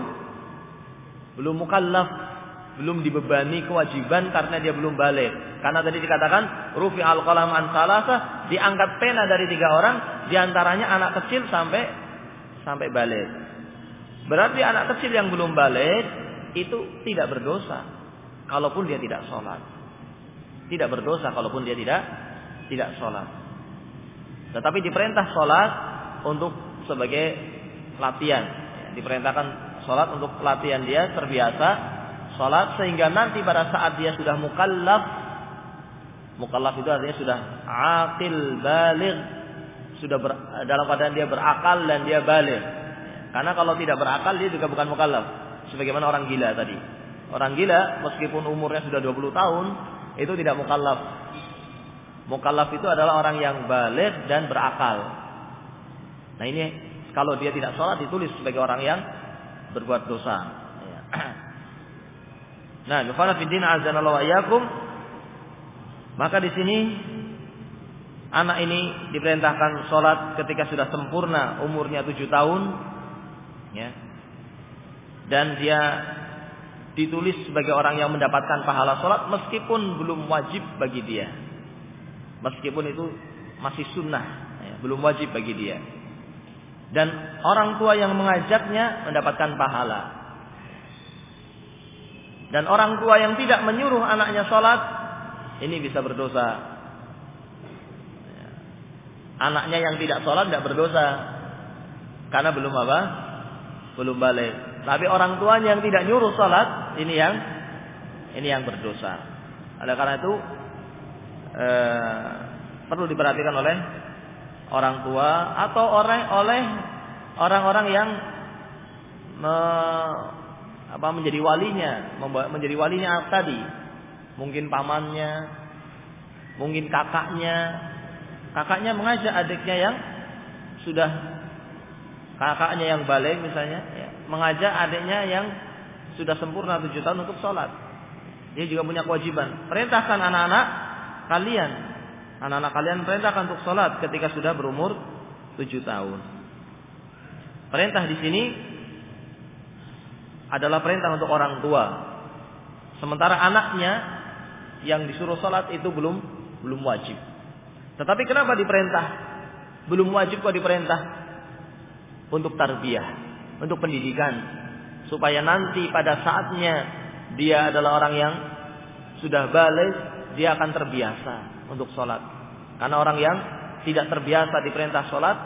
belum mukallaf belum dibebani kewajiban karena dia belum balik. Karena tadi dikatakan rufi al qalam an salasa diangkat pena dari tiga orang, di antaranya anak kecil sampai sampai balik. Berarti anak kecil yang belum balik itu tidak berdosa, kalaupun dia tidak sholat. Tidak berdosa kalaupun dia tidak tidak sholat. Tetapi diperintah sholat untuk sebagai latihan. Diperintahkan sholat untuk latihan dia terbiasa sholat sehingga nanti pada saat dia sudah mukallaf mukallaf itu artinya sudah akil balik sudah ber, dalam keadaan dia berakal dan dia balik karena kalau tidak berakal dia juga bukan mukallaf. Sebagaimana orang gila tadi. Orang gila meskipun umurnya sudah 20 tahun itu tidak mukallaf. Mukallaf itu adalah orang yang balik dan berakal. Nah ini kalau dia tidak sholat ditulis sebagai orang yang berbuat dosa Nah, nufana fiddin azanallahu ayyakum. Maka di sini anak ini diperintahkan sholat ketika sudah sempurna umurnya tujuh tahun, ya. Dan dia ditulis sebagai orang yang mendapatkan pahala sholat meskipun belum wajib bagi dia. Meskipun itu masih sunnah, ya, belum wajib bagi dia. Dan orang tua yang mengajaknya mendapatkan pahala. Dan orang tua yang tidak menyuruh anaknya sholat, ini bisa berdosa. Anaknya yang tidak sholat tidak berdosa. Karena belum apa? Belum balik. Tapi orang tuanya yang tidak nyuruh sholat, ini yang ini yang berdosa. Oleh karena itu eh, perlu diperhatikan oleh orang tua atau oleh orang-orang yang apa menjadi walinya, menjadi walinya tadi. Mungkin pamannya, mungkin kakaknya. Kakaknya mengajak adiknya yang sudah kakaknya yang balik misalnya, ya, mengajak adiknya yang sudah sempurna tujuh tahun untuk sholat. Dia juga punya kewajiban. Perintahkan anak-anak kalian. Anak-anak kalian perintahkan untuk sholat ketika sudah berumur tujuh tahun. Perintah di sini adalah perintah untuk orang tua. Sementara anaknya yang disuruh sholat itu belum belum wajib. Tetapi kenapa diperintah? Belum wajib kok diperintah? Untuk tarbiyah, untuk pendidikan. Supaya nanti pada saatnya dia adalah orang yang sudah balik, dia akan terbiasa untuk sholat. Karena orang yang tidak terbiasa diperintah sholat,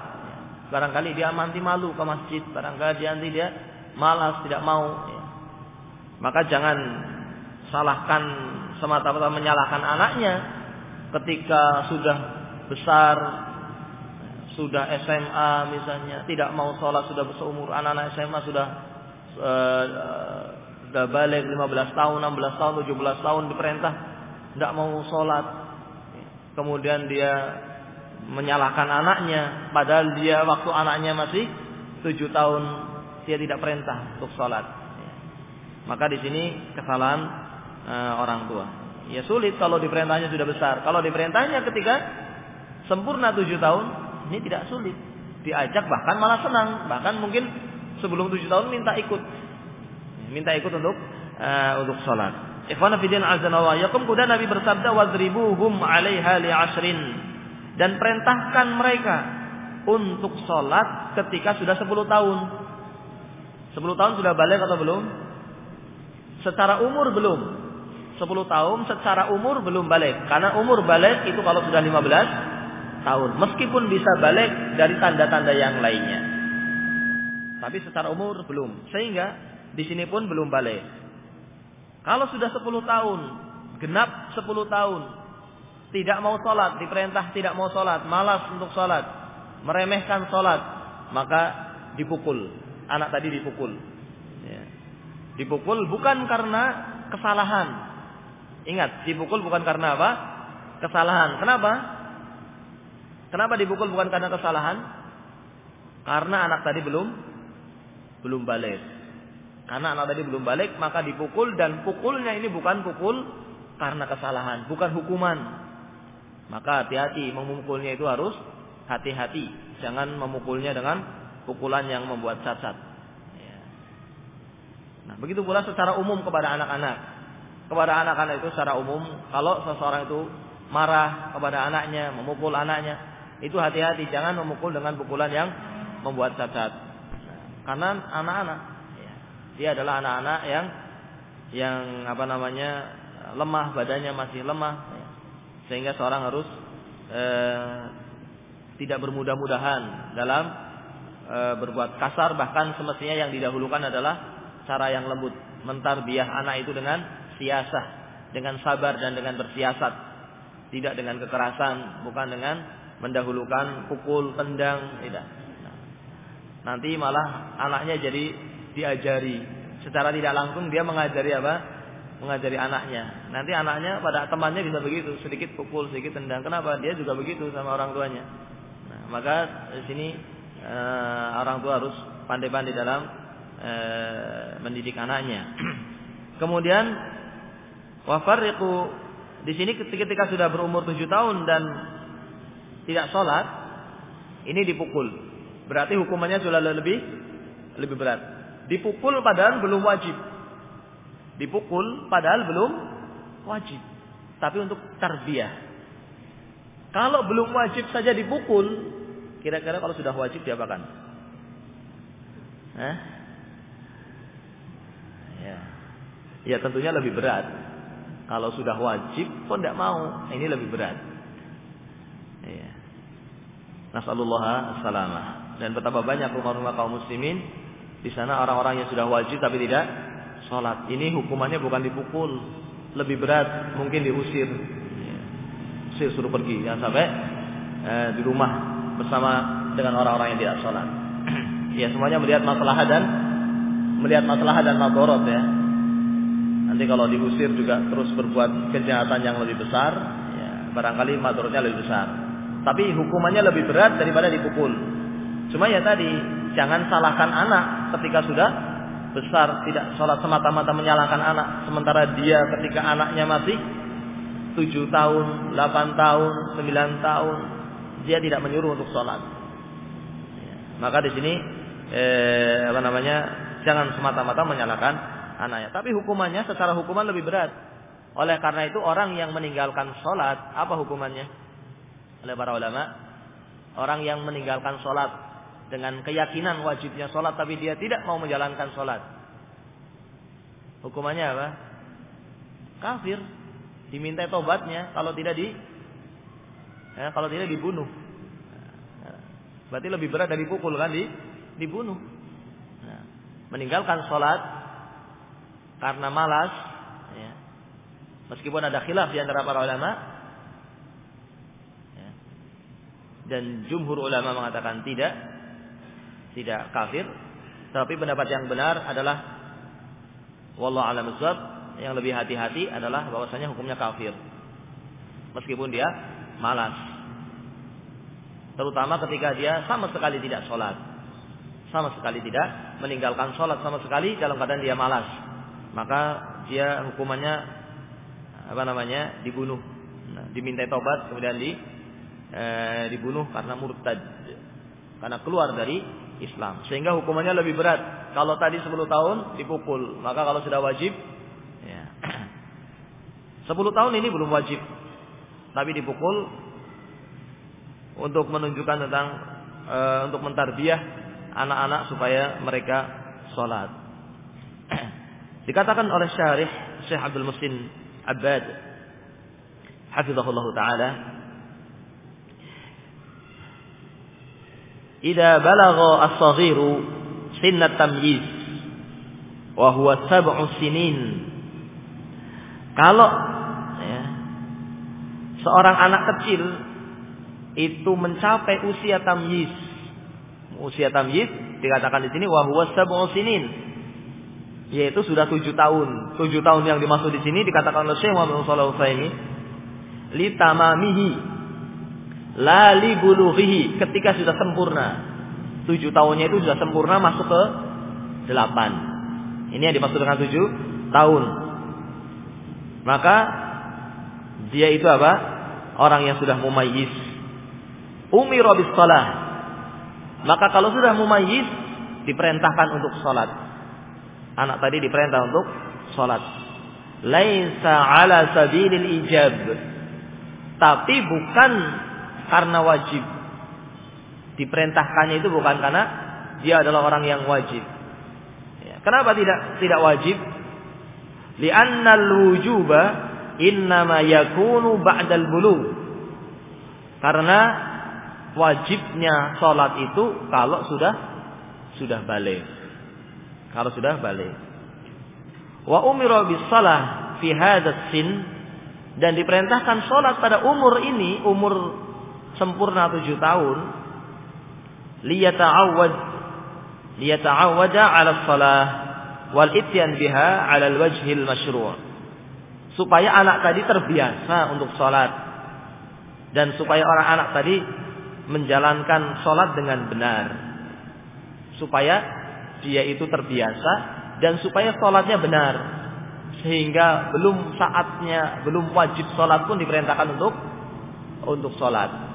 barangkali dia manti malu ke masjid, barangkali dia nanti dia malas, tidak mau. Ya. Maka jangan salahkan semata-mata menyalahkan anaknya ketika sudah besar, sudah SMA misalnya, tidak mau sholat sudah seumur anak-anak SMA sudah uh, sudah balik 15 tahun, 16 tahun, 17 tahun diperintah tidak mau sholat. Kemudian dia menyalahkan anaknya, padahal dia waktu anaknya masih 7 tahun dia tidak perintah untuk sholat. Maka di sini kesalahan uh, orang tua. Ya sulit kalau diperintahnya sudah besar. Kalau diperintahnya ketika sempurna tujuh tahun, ini tidak sulit. Diajak bahkan malah senang. Bahkan mungkin sebelum tujuh tahun minta ikut. Minta ikut untuk uh, untuk sholat. Ikhwana fidin wa yakum kemudian Nabi bersabda wadribuhum 'alaiha li'ashrin dan perintahkan mereka untuk sholat ketika sudah sepuluh tahun. 10 tahun sudah balik atau belum? Secara umur belum. 10 tahun secara umur belum balik. Karena umur balik itu kalau sudah 15 tahun. Meskipun bisa balik dari tanda-tanda yang lainnya. Tapi secara umur belum. Sehingga di sini pun belum balik. Kalau sudah 10 tahun, genap 10 tahun, tidak mau sholat, diperintah tidak mau sholat, malas untuk sholat, meremehkan sholat, maka dipukul anak tadi dipukul. Ya. Dipukul bukan karena kesalahan. Ingat, dipukul bukan karena apa? Kesalahan. Kenapa? Kenapa dipukul bukan karena kesalahan? Karena anak tadi belum belum balik. Karena anak tadi belum balik, maka dipukul dan pukulnya ini bukan pukul karena kesalahan, bukan hukuman. Maka hati-hati memukulnya itu harus hati-hati. Jangan memukulnya dengan pukulan yang membuat cacat. Ya. Nah, begitu pula secara umum kepada anak-anak. Kepada anak-anak itu secara umum, kalau seseorang itu marah kepada anaknya, memukul anaknya, itu hati-hati jangan memukul dengan pukulan yang membuat cacat. Karena anak-anak, ya, dia adalah anak-anak yang yang apa namanya lemah badannya masih lemah, ya, sehingga seorang harus eh, tidak bermudah-mudahan dalam e, berbuat kasar bahkan semestinya yang didahulukan adalah cara yang lembut mentarbiah anak itu dengan siasah dengan sabar dan dengan bersiasat. Tidak dengan kekerasan bukan dengan mendahulukan pukul tendang tidak. Nanti malah anaknya jadi diajari. Secara tidak langsung dia mengajari apa? Mengajari anaknya. Nanti anaknya pada temannya bisa begitu sedikit pukul sedikit tendang. Kenapa? Dia juga begitu sama orang tuanya. Nah, maka di sini uh, orang tua harus pandai-pandai dalam uh, mendidik anaknya. Kemudian wafarriqu di sini ketika sudah berumur tujuh tahun dan tidak sholat, ini dipukul. Berarti hukumannya sudah lebih lebih berat. Dipukul padahal belum wajib. Dipukul padahal belum wajib. Tapi untuk tarbiyah. Kalau belum wajib saja dipukul, Kira-kira kalau sudah wajib diapakan? Hah? Ya. Ya tentunya lebih berat. Kalau sudah wajib pun tidak mau, ini lebih berat. Ya. Nasallallahu salamah. Dan betapa banyak rumah-rumah kaum muslimin di sana orang-orang yang sudah wajib tapi tidak sholat. Ini hukumannya bukan dipukul, lebih berat, mungkin diusir. Ya. Usir suruh pergi, jangan sampai eh, di rumah bersama dengan orang-orang yang tidak sholat. ya semuanya melihat masalah dan melihat masalah dan madorot ya. Nanti kalau diusir juga terus berbuat kejahatan yang lebih besar, ya, barangkali madorotnya lebih besar. Tapi hukumannya lebih berat daripada dipukul. Cuma ya tadi, jangan salahkan anak ketika sudah besar, tidak sholat semata-mata menyalahkan anak. Sementara dia ketika anaknya masih tujuh tahun, 8 tahun, 9 tahun, dia tidak menyuruh untuk sholat. Ya, maka di sini eh, apa namanya jangan semata-mata menyalahkan anaknya. Tapi hukumannya secara hukuman lebih berat. Oleh karena itu orang yang meninggalkan sholat apa hukumannya? oleh para ulama orang yang meninggalkan sholat dengan keyakinan wajibnya sholat tapi dia tidak mau menjalankan sholat hukumannya apa kafir diminta tobatnya kalau tidak di ya, kalau tidak dibunuh. Berarti lebih berat dari pukul kan di dibunuh. Nah, meninggalkan sholat karena malas ya. meskipun ada khilaf di antara para ulama dan jumhur ulama mengatakan tidak tidak kafir. Tapi pendapat yang benar adalah wallahu alam yang lebih hati-hati adalah bahwasanya hukumnya kafir. Meskipun dia malas. Terutama ketika dia sama sekali tidak sholat. Sama sekali tidak meninggalkan sholat sama sekali dalam keadaan dia malas. Maka dia hukumannya apa namanya dibunuh. Nah, diminta tobat kemudian di eh, dibunuh karena murtad. Karena keluar dari Islam. Sehingga hukumannya lebih berat. Kalau tadi 10 tahun dipukul. Maka kalau sudah wajib ya. 10 tahun ini belum wajib tapi dipukul untuk menunjukkan tentang e, untuk mentarbiah anak-anak supaya mereka sholat. Dikatakan oleh syarih Syekh Abdul Musin Abbad hafizahullah taala balagha as-saghiru sinnat tamyiz wa huwa sab'u sinin kalau seorang anak kecil itu mencapai usia tamyiz usia tamyiz dikatakan di sini wa huwa sab'u sinin yaitu sudah tujuh tahun tujuh tahun yang dimaksud di sini dikatakan oleh Syekh Muhammad Shallallahu Alaihi li tamamihi lali bulughihi ketika sudah sempurna. Tujuh tahunnya itu sudah sempurna masuk ke delapan. Ini yang dimaksud dengan tujuh tahun. Maka dia itu apa? Orang yang sudah mumayyiz. Umi robis salah. Maka kalau sudah mumayyiz diperintahkan untuk sholat. Anak tadi diperintah untuk sholat. Laisa ala sabilil ijab. Tapi bukan karena wajib. Diperintahkannya itu bukan karena dia adalah orang yang wajib. Ya, kenapa tidak tidak wajib? Li'annal wujuba innama yakunu ba'dal bulu. Karena wajibnya sholat itu kalau sudah sudah balik. Kalau sudah balik. Wa umira bis salah fi hadzal sin dan diperintahkan sholat pada umur ini, umur sempurna tujuh tahun liyata'awwad liyata'awwada 'ala shalah wal ityan biha 'ala al-wajhil masyru' supaya anak tadi terbiasa untuk sholat. Dan supaya orang anak tadi menjalankan sholat dengan benar. Supaya dia itu terbiasa dan supaya sholatnya benar. Sehingga belum saatnya belum wajib sholat pun diperintahkan untuk untuk sholat.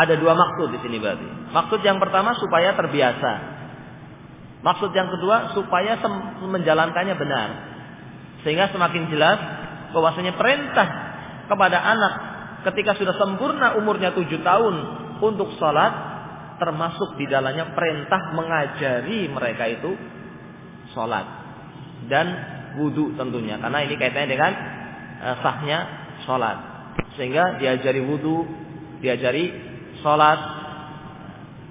Ada dua maksud di sini berarti. Maksud yang pertama supaya terbiasa. Maksud yang kedua supaya menjalankannya benar. Sehingga semakin jelas bahwasanya perintah kepada anak ketika sudah sempurna umurnya tujuh tahun untuk sholat termasuk di dalamnya perintah mengajari mereka itu sholat dan wudhu tentunya karena ini kaitannya dengan uh, sahnya sholat sehingga diajari wudhu diajari sholat,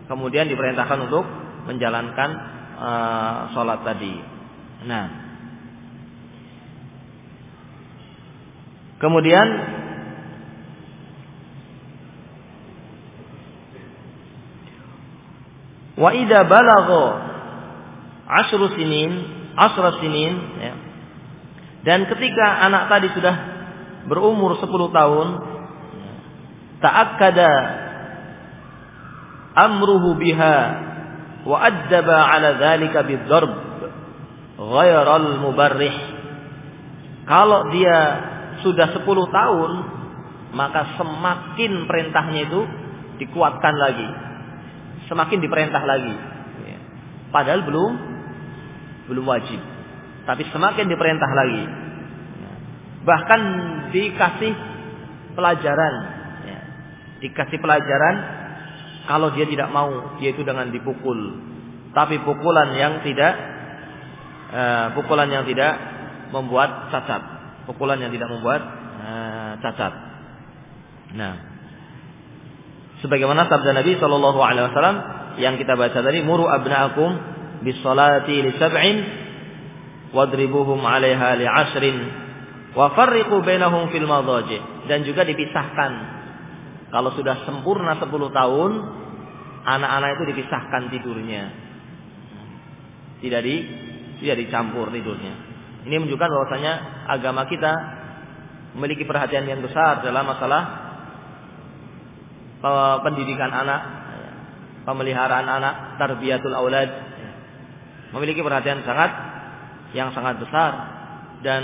kemudian diperintahkan untuk menjalankan uh, sholat tadi. Nah, kemudian Wa idza balagha asyru sinin, asra sinin ya. Dan ketika anak tadi sudah berumur 10 tahun, ta'akkada amruhu biha wa addaba ala dzalika bidharb ghairal mubarrih. Kalau dia sudah 10 tahun, maka semakin perintahnya itu dikuatkan lagi. Semakin diperintah lagi. Padahal belum belum wajib. Tapi semakin diperintah lagi. Bahkan dikasih pelajaran. Dikasih pelajaran kalau dia tidak mau, yaitu dengan dipukul. Tapi pukulan yang tidak uh, pukulan yang tidak membuat cacat. Pukulan yang tidak membuat uh, cacat. Nah, sebagaimana sabda Nabi Shallallahu Alaihi Wasallam yang kita baca tadi, muru abnaakum bis salati li sab'in wadribuhum 'alaiha li 'ashrin wa farriqu bainahum fil madaji dan juga dipisahkan kalau sudah sempurna 10 tahun anak-anak itu dipisahkan tidurnya. Tidak di tidak dicampur tidurnya. Ini menunjukkan bahwasanya agama kita memiliki perhatian yang besar dalam masalah pendidikan anak pemeliharaan anak tarbiyatul aulad. Memiliki perhatian sangat yang sangat besar. Dan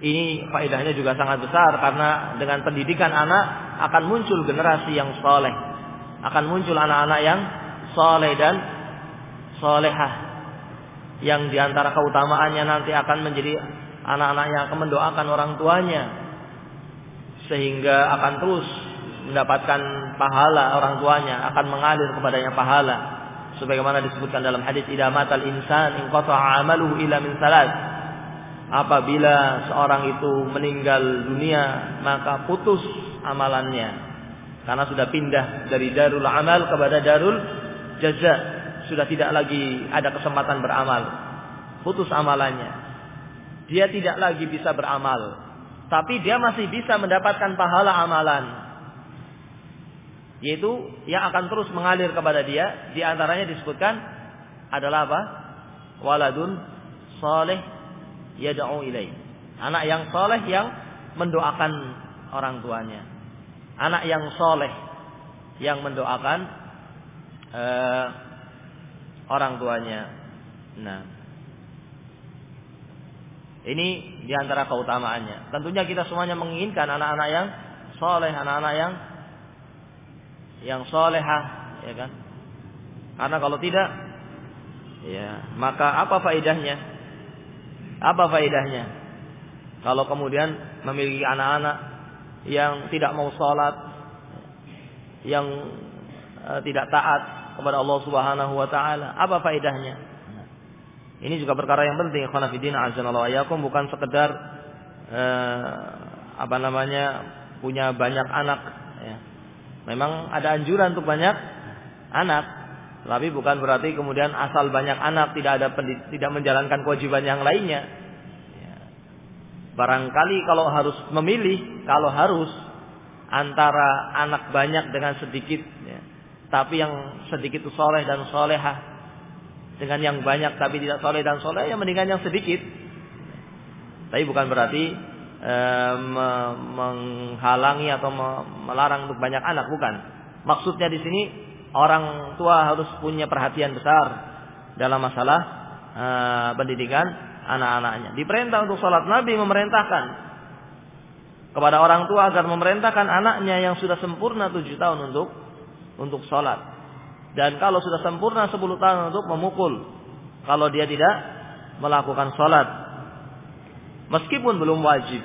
ini faedahnya juga sangat besar karena dengan pendidikan anak akan muncul generasi yang soleh. Akan muncul anak-anak yang soleh dan solehah. Yang di antara keutamaannya nanti akan menjadi anak-anak yang akan mendoakan orang tuanya. Sehingga akan terus mendapatkan pahala orang tuanya akan mengalir kepadanya pahala. Sebagaimana disebutkan dalam hadis idza matal insan in qata'a amaluhu ila min salat apabila seorang itu meninggal dunia maka putus amalannya. Karena sudah pindah dari darul amal kepada darul jaza sudah tidak lagi ada kesempatan beramal. Putus amalannya. Dia tidak lagi bisa beramal. Tapi dia masih bisa mendapatkan pahala amalan. Yaitu yang akan terus mengalir kepada dia di antaranya disebutkan adalah apa? Waladun soleh yad'u ilai anak yang soleh yang mendoakan orang tuanya. Anak yang soleh yang mendoakan uh, orang tuanya. Nah. Ini di antara keutamaannya. Tentunya kita semuanya menginginkan anak-anak yang soleh anak-anak yang yang solehah, ya kan? Karena kalau tidak, ya maka apa faedahnya? Apa faedahnya? Kalau kemudian memiliki anak-anak yang tidak mau sholat, yang uh, tidak taat kepada Allah Subhanahu Wa Taala, apa faedahnya? Ini juga perkara yang penting. Khonafidin ayakum bukan sekedar uh, apa namanya punya banyak anak. Ya Memang ada anjuran untuk banyak anak, tapi bukan berarti kemudian asal banyak anak tidak ada tidak menjalankan kewajiban yang lainnya. Ya. Barangkali kalau harus memilih, kalau harus antara anak banyak dengan sedikit, ya. tapi yang sedikit itu soleh dan solehah, dengan yang banyak tapi tidak soleh dan soleh, ya mendingan yang sedikit. Tapi bukan berarti e, me, menghalangi atau me, melarang untuk banyak anak bukan. Maksudnya di sini orang tua harus punya perhatian besar dalam masalah e, pendidikan anak-anaknya. Diperintah untuk sholat Nabi memerintahkan kepada orang tua agar memerintahkan anaknya yang sudah sempurna tujuh tahun untuk untuk sholat. Dan kalau sudah sempurna sepuluh tahun untuk memukul. Kalau dia tidak melakukan sholat meskipun belum wajib.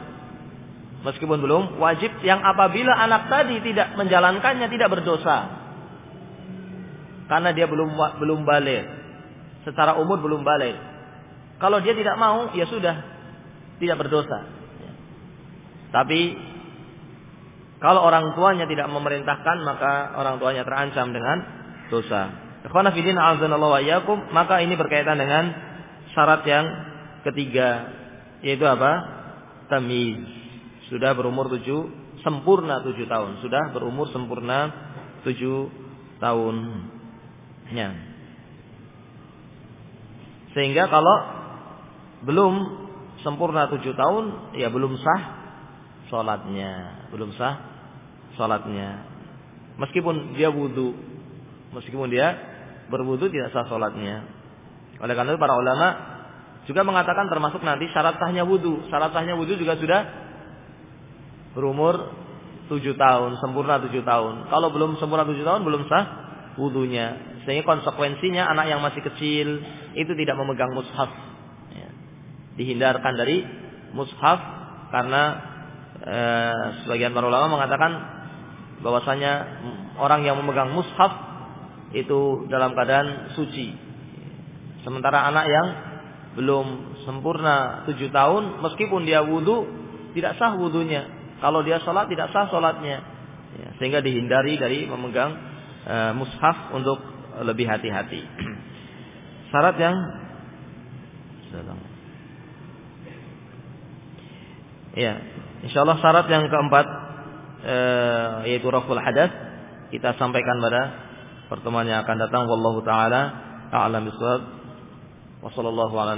Meskipun belum wajib yang apabila anak tadi tidak menjalankannya tidak berdosa. Karena dia belum belum balik. Secara umur belum balik. Kalau dia tidak mau, ya sudah tidak berdosa. Tapi kalau orang tuanya tidak memerintahkan, maka orang tuanya terancam dengan dosa. Maka ini berkaitan dengan syarat yang ketiga yaitu apa? Tamiz. Sudah berumur tujuh, sempurna tujuh tahun. Sudah berumur sempurna tujuh tahun. Ya. Sehingga kalau belum sempurna tujuh tahun, ya belum sah sholatnya, belum sah sholatnya. Meskipun dia wudhu, meskipun dia berwudhu tidak sah sholatnya. Oleh karena itu para ulama juga mengatakan termasuk nanti syarat sahnya wudhu. Syarat sahnya wudhu juga sudah berumur tujuh tahun, sempurna tujuh tahun. Kalau belum sempurna tujuh tahun, belum sah wudhunya. Sehingga konsekuensinya anak yang masih kecil itu tidak memegang mushaf. Ya. Dihindarkan dari mushaf karena e, sebagian para ulama mengatakan bahwasanya orang yang memegang mushaf itu dalam keadaan suci. Sementara anak yang belum sempurna tujuh tahun, meskipun dia wudhu, tidak sah wudhunya. Kalau dia sholat, tidak sah sholatnya. Ya, sehingga dihindari dari memegang e, mushaf untuk lebih hati-hati. Syarat yang Ya, insyaallah syarat yang keempat eh, yaitu raful hadas kita sampaikan pada pertemuan yang akan datang. Wallahu taala a'lam bissawab wa sallallahu ala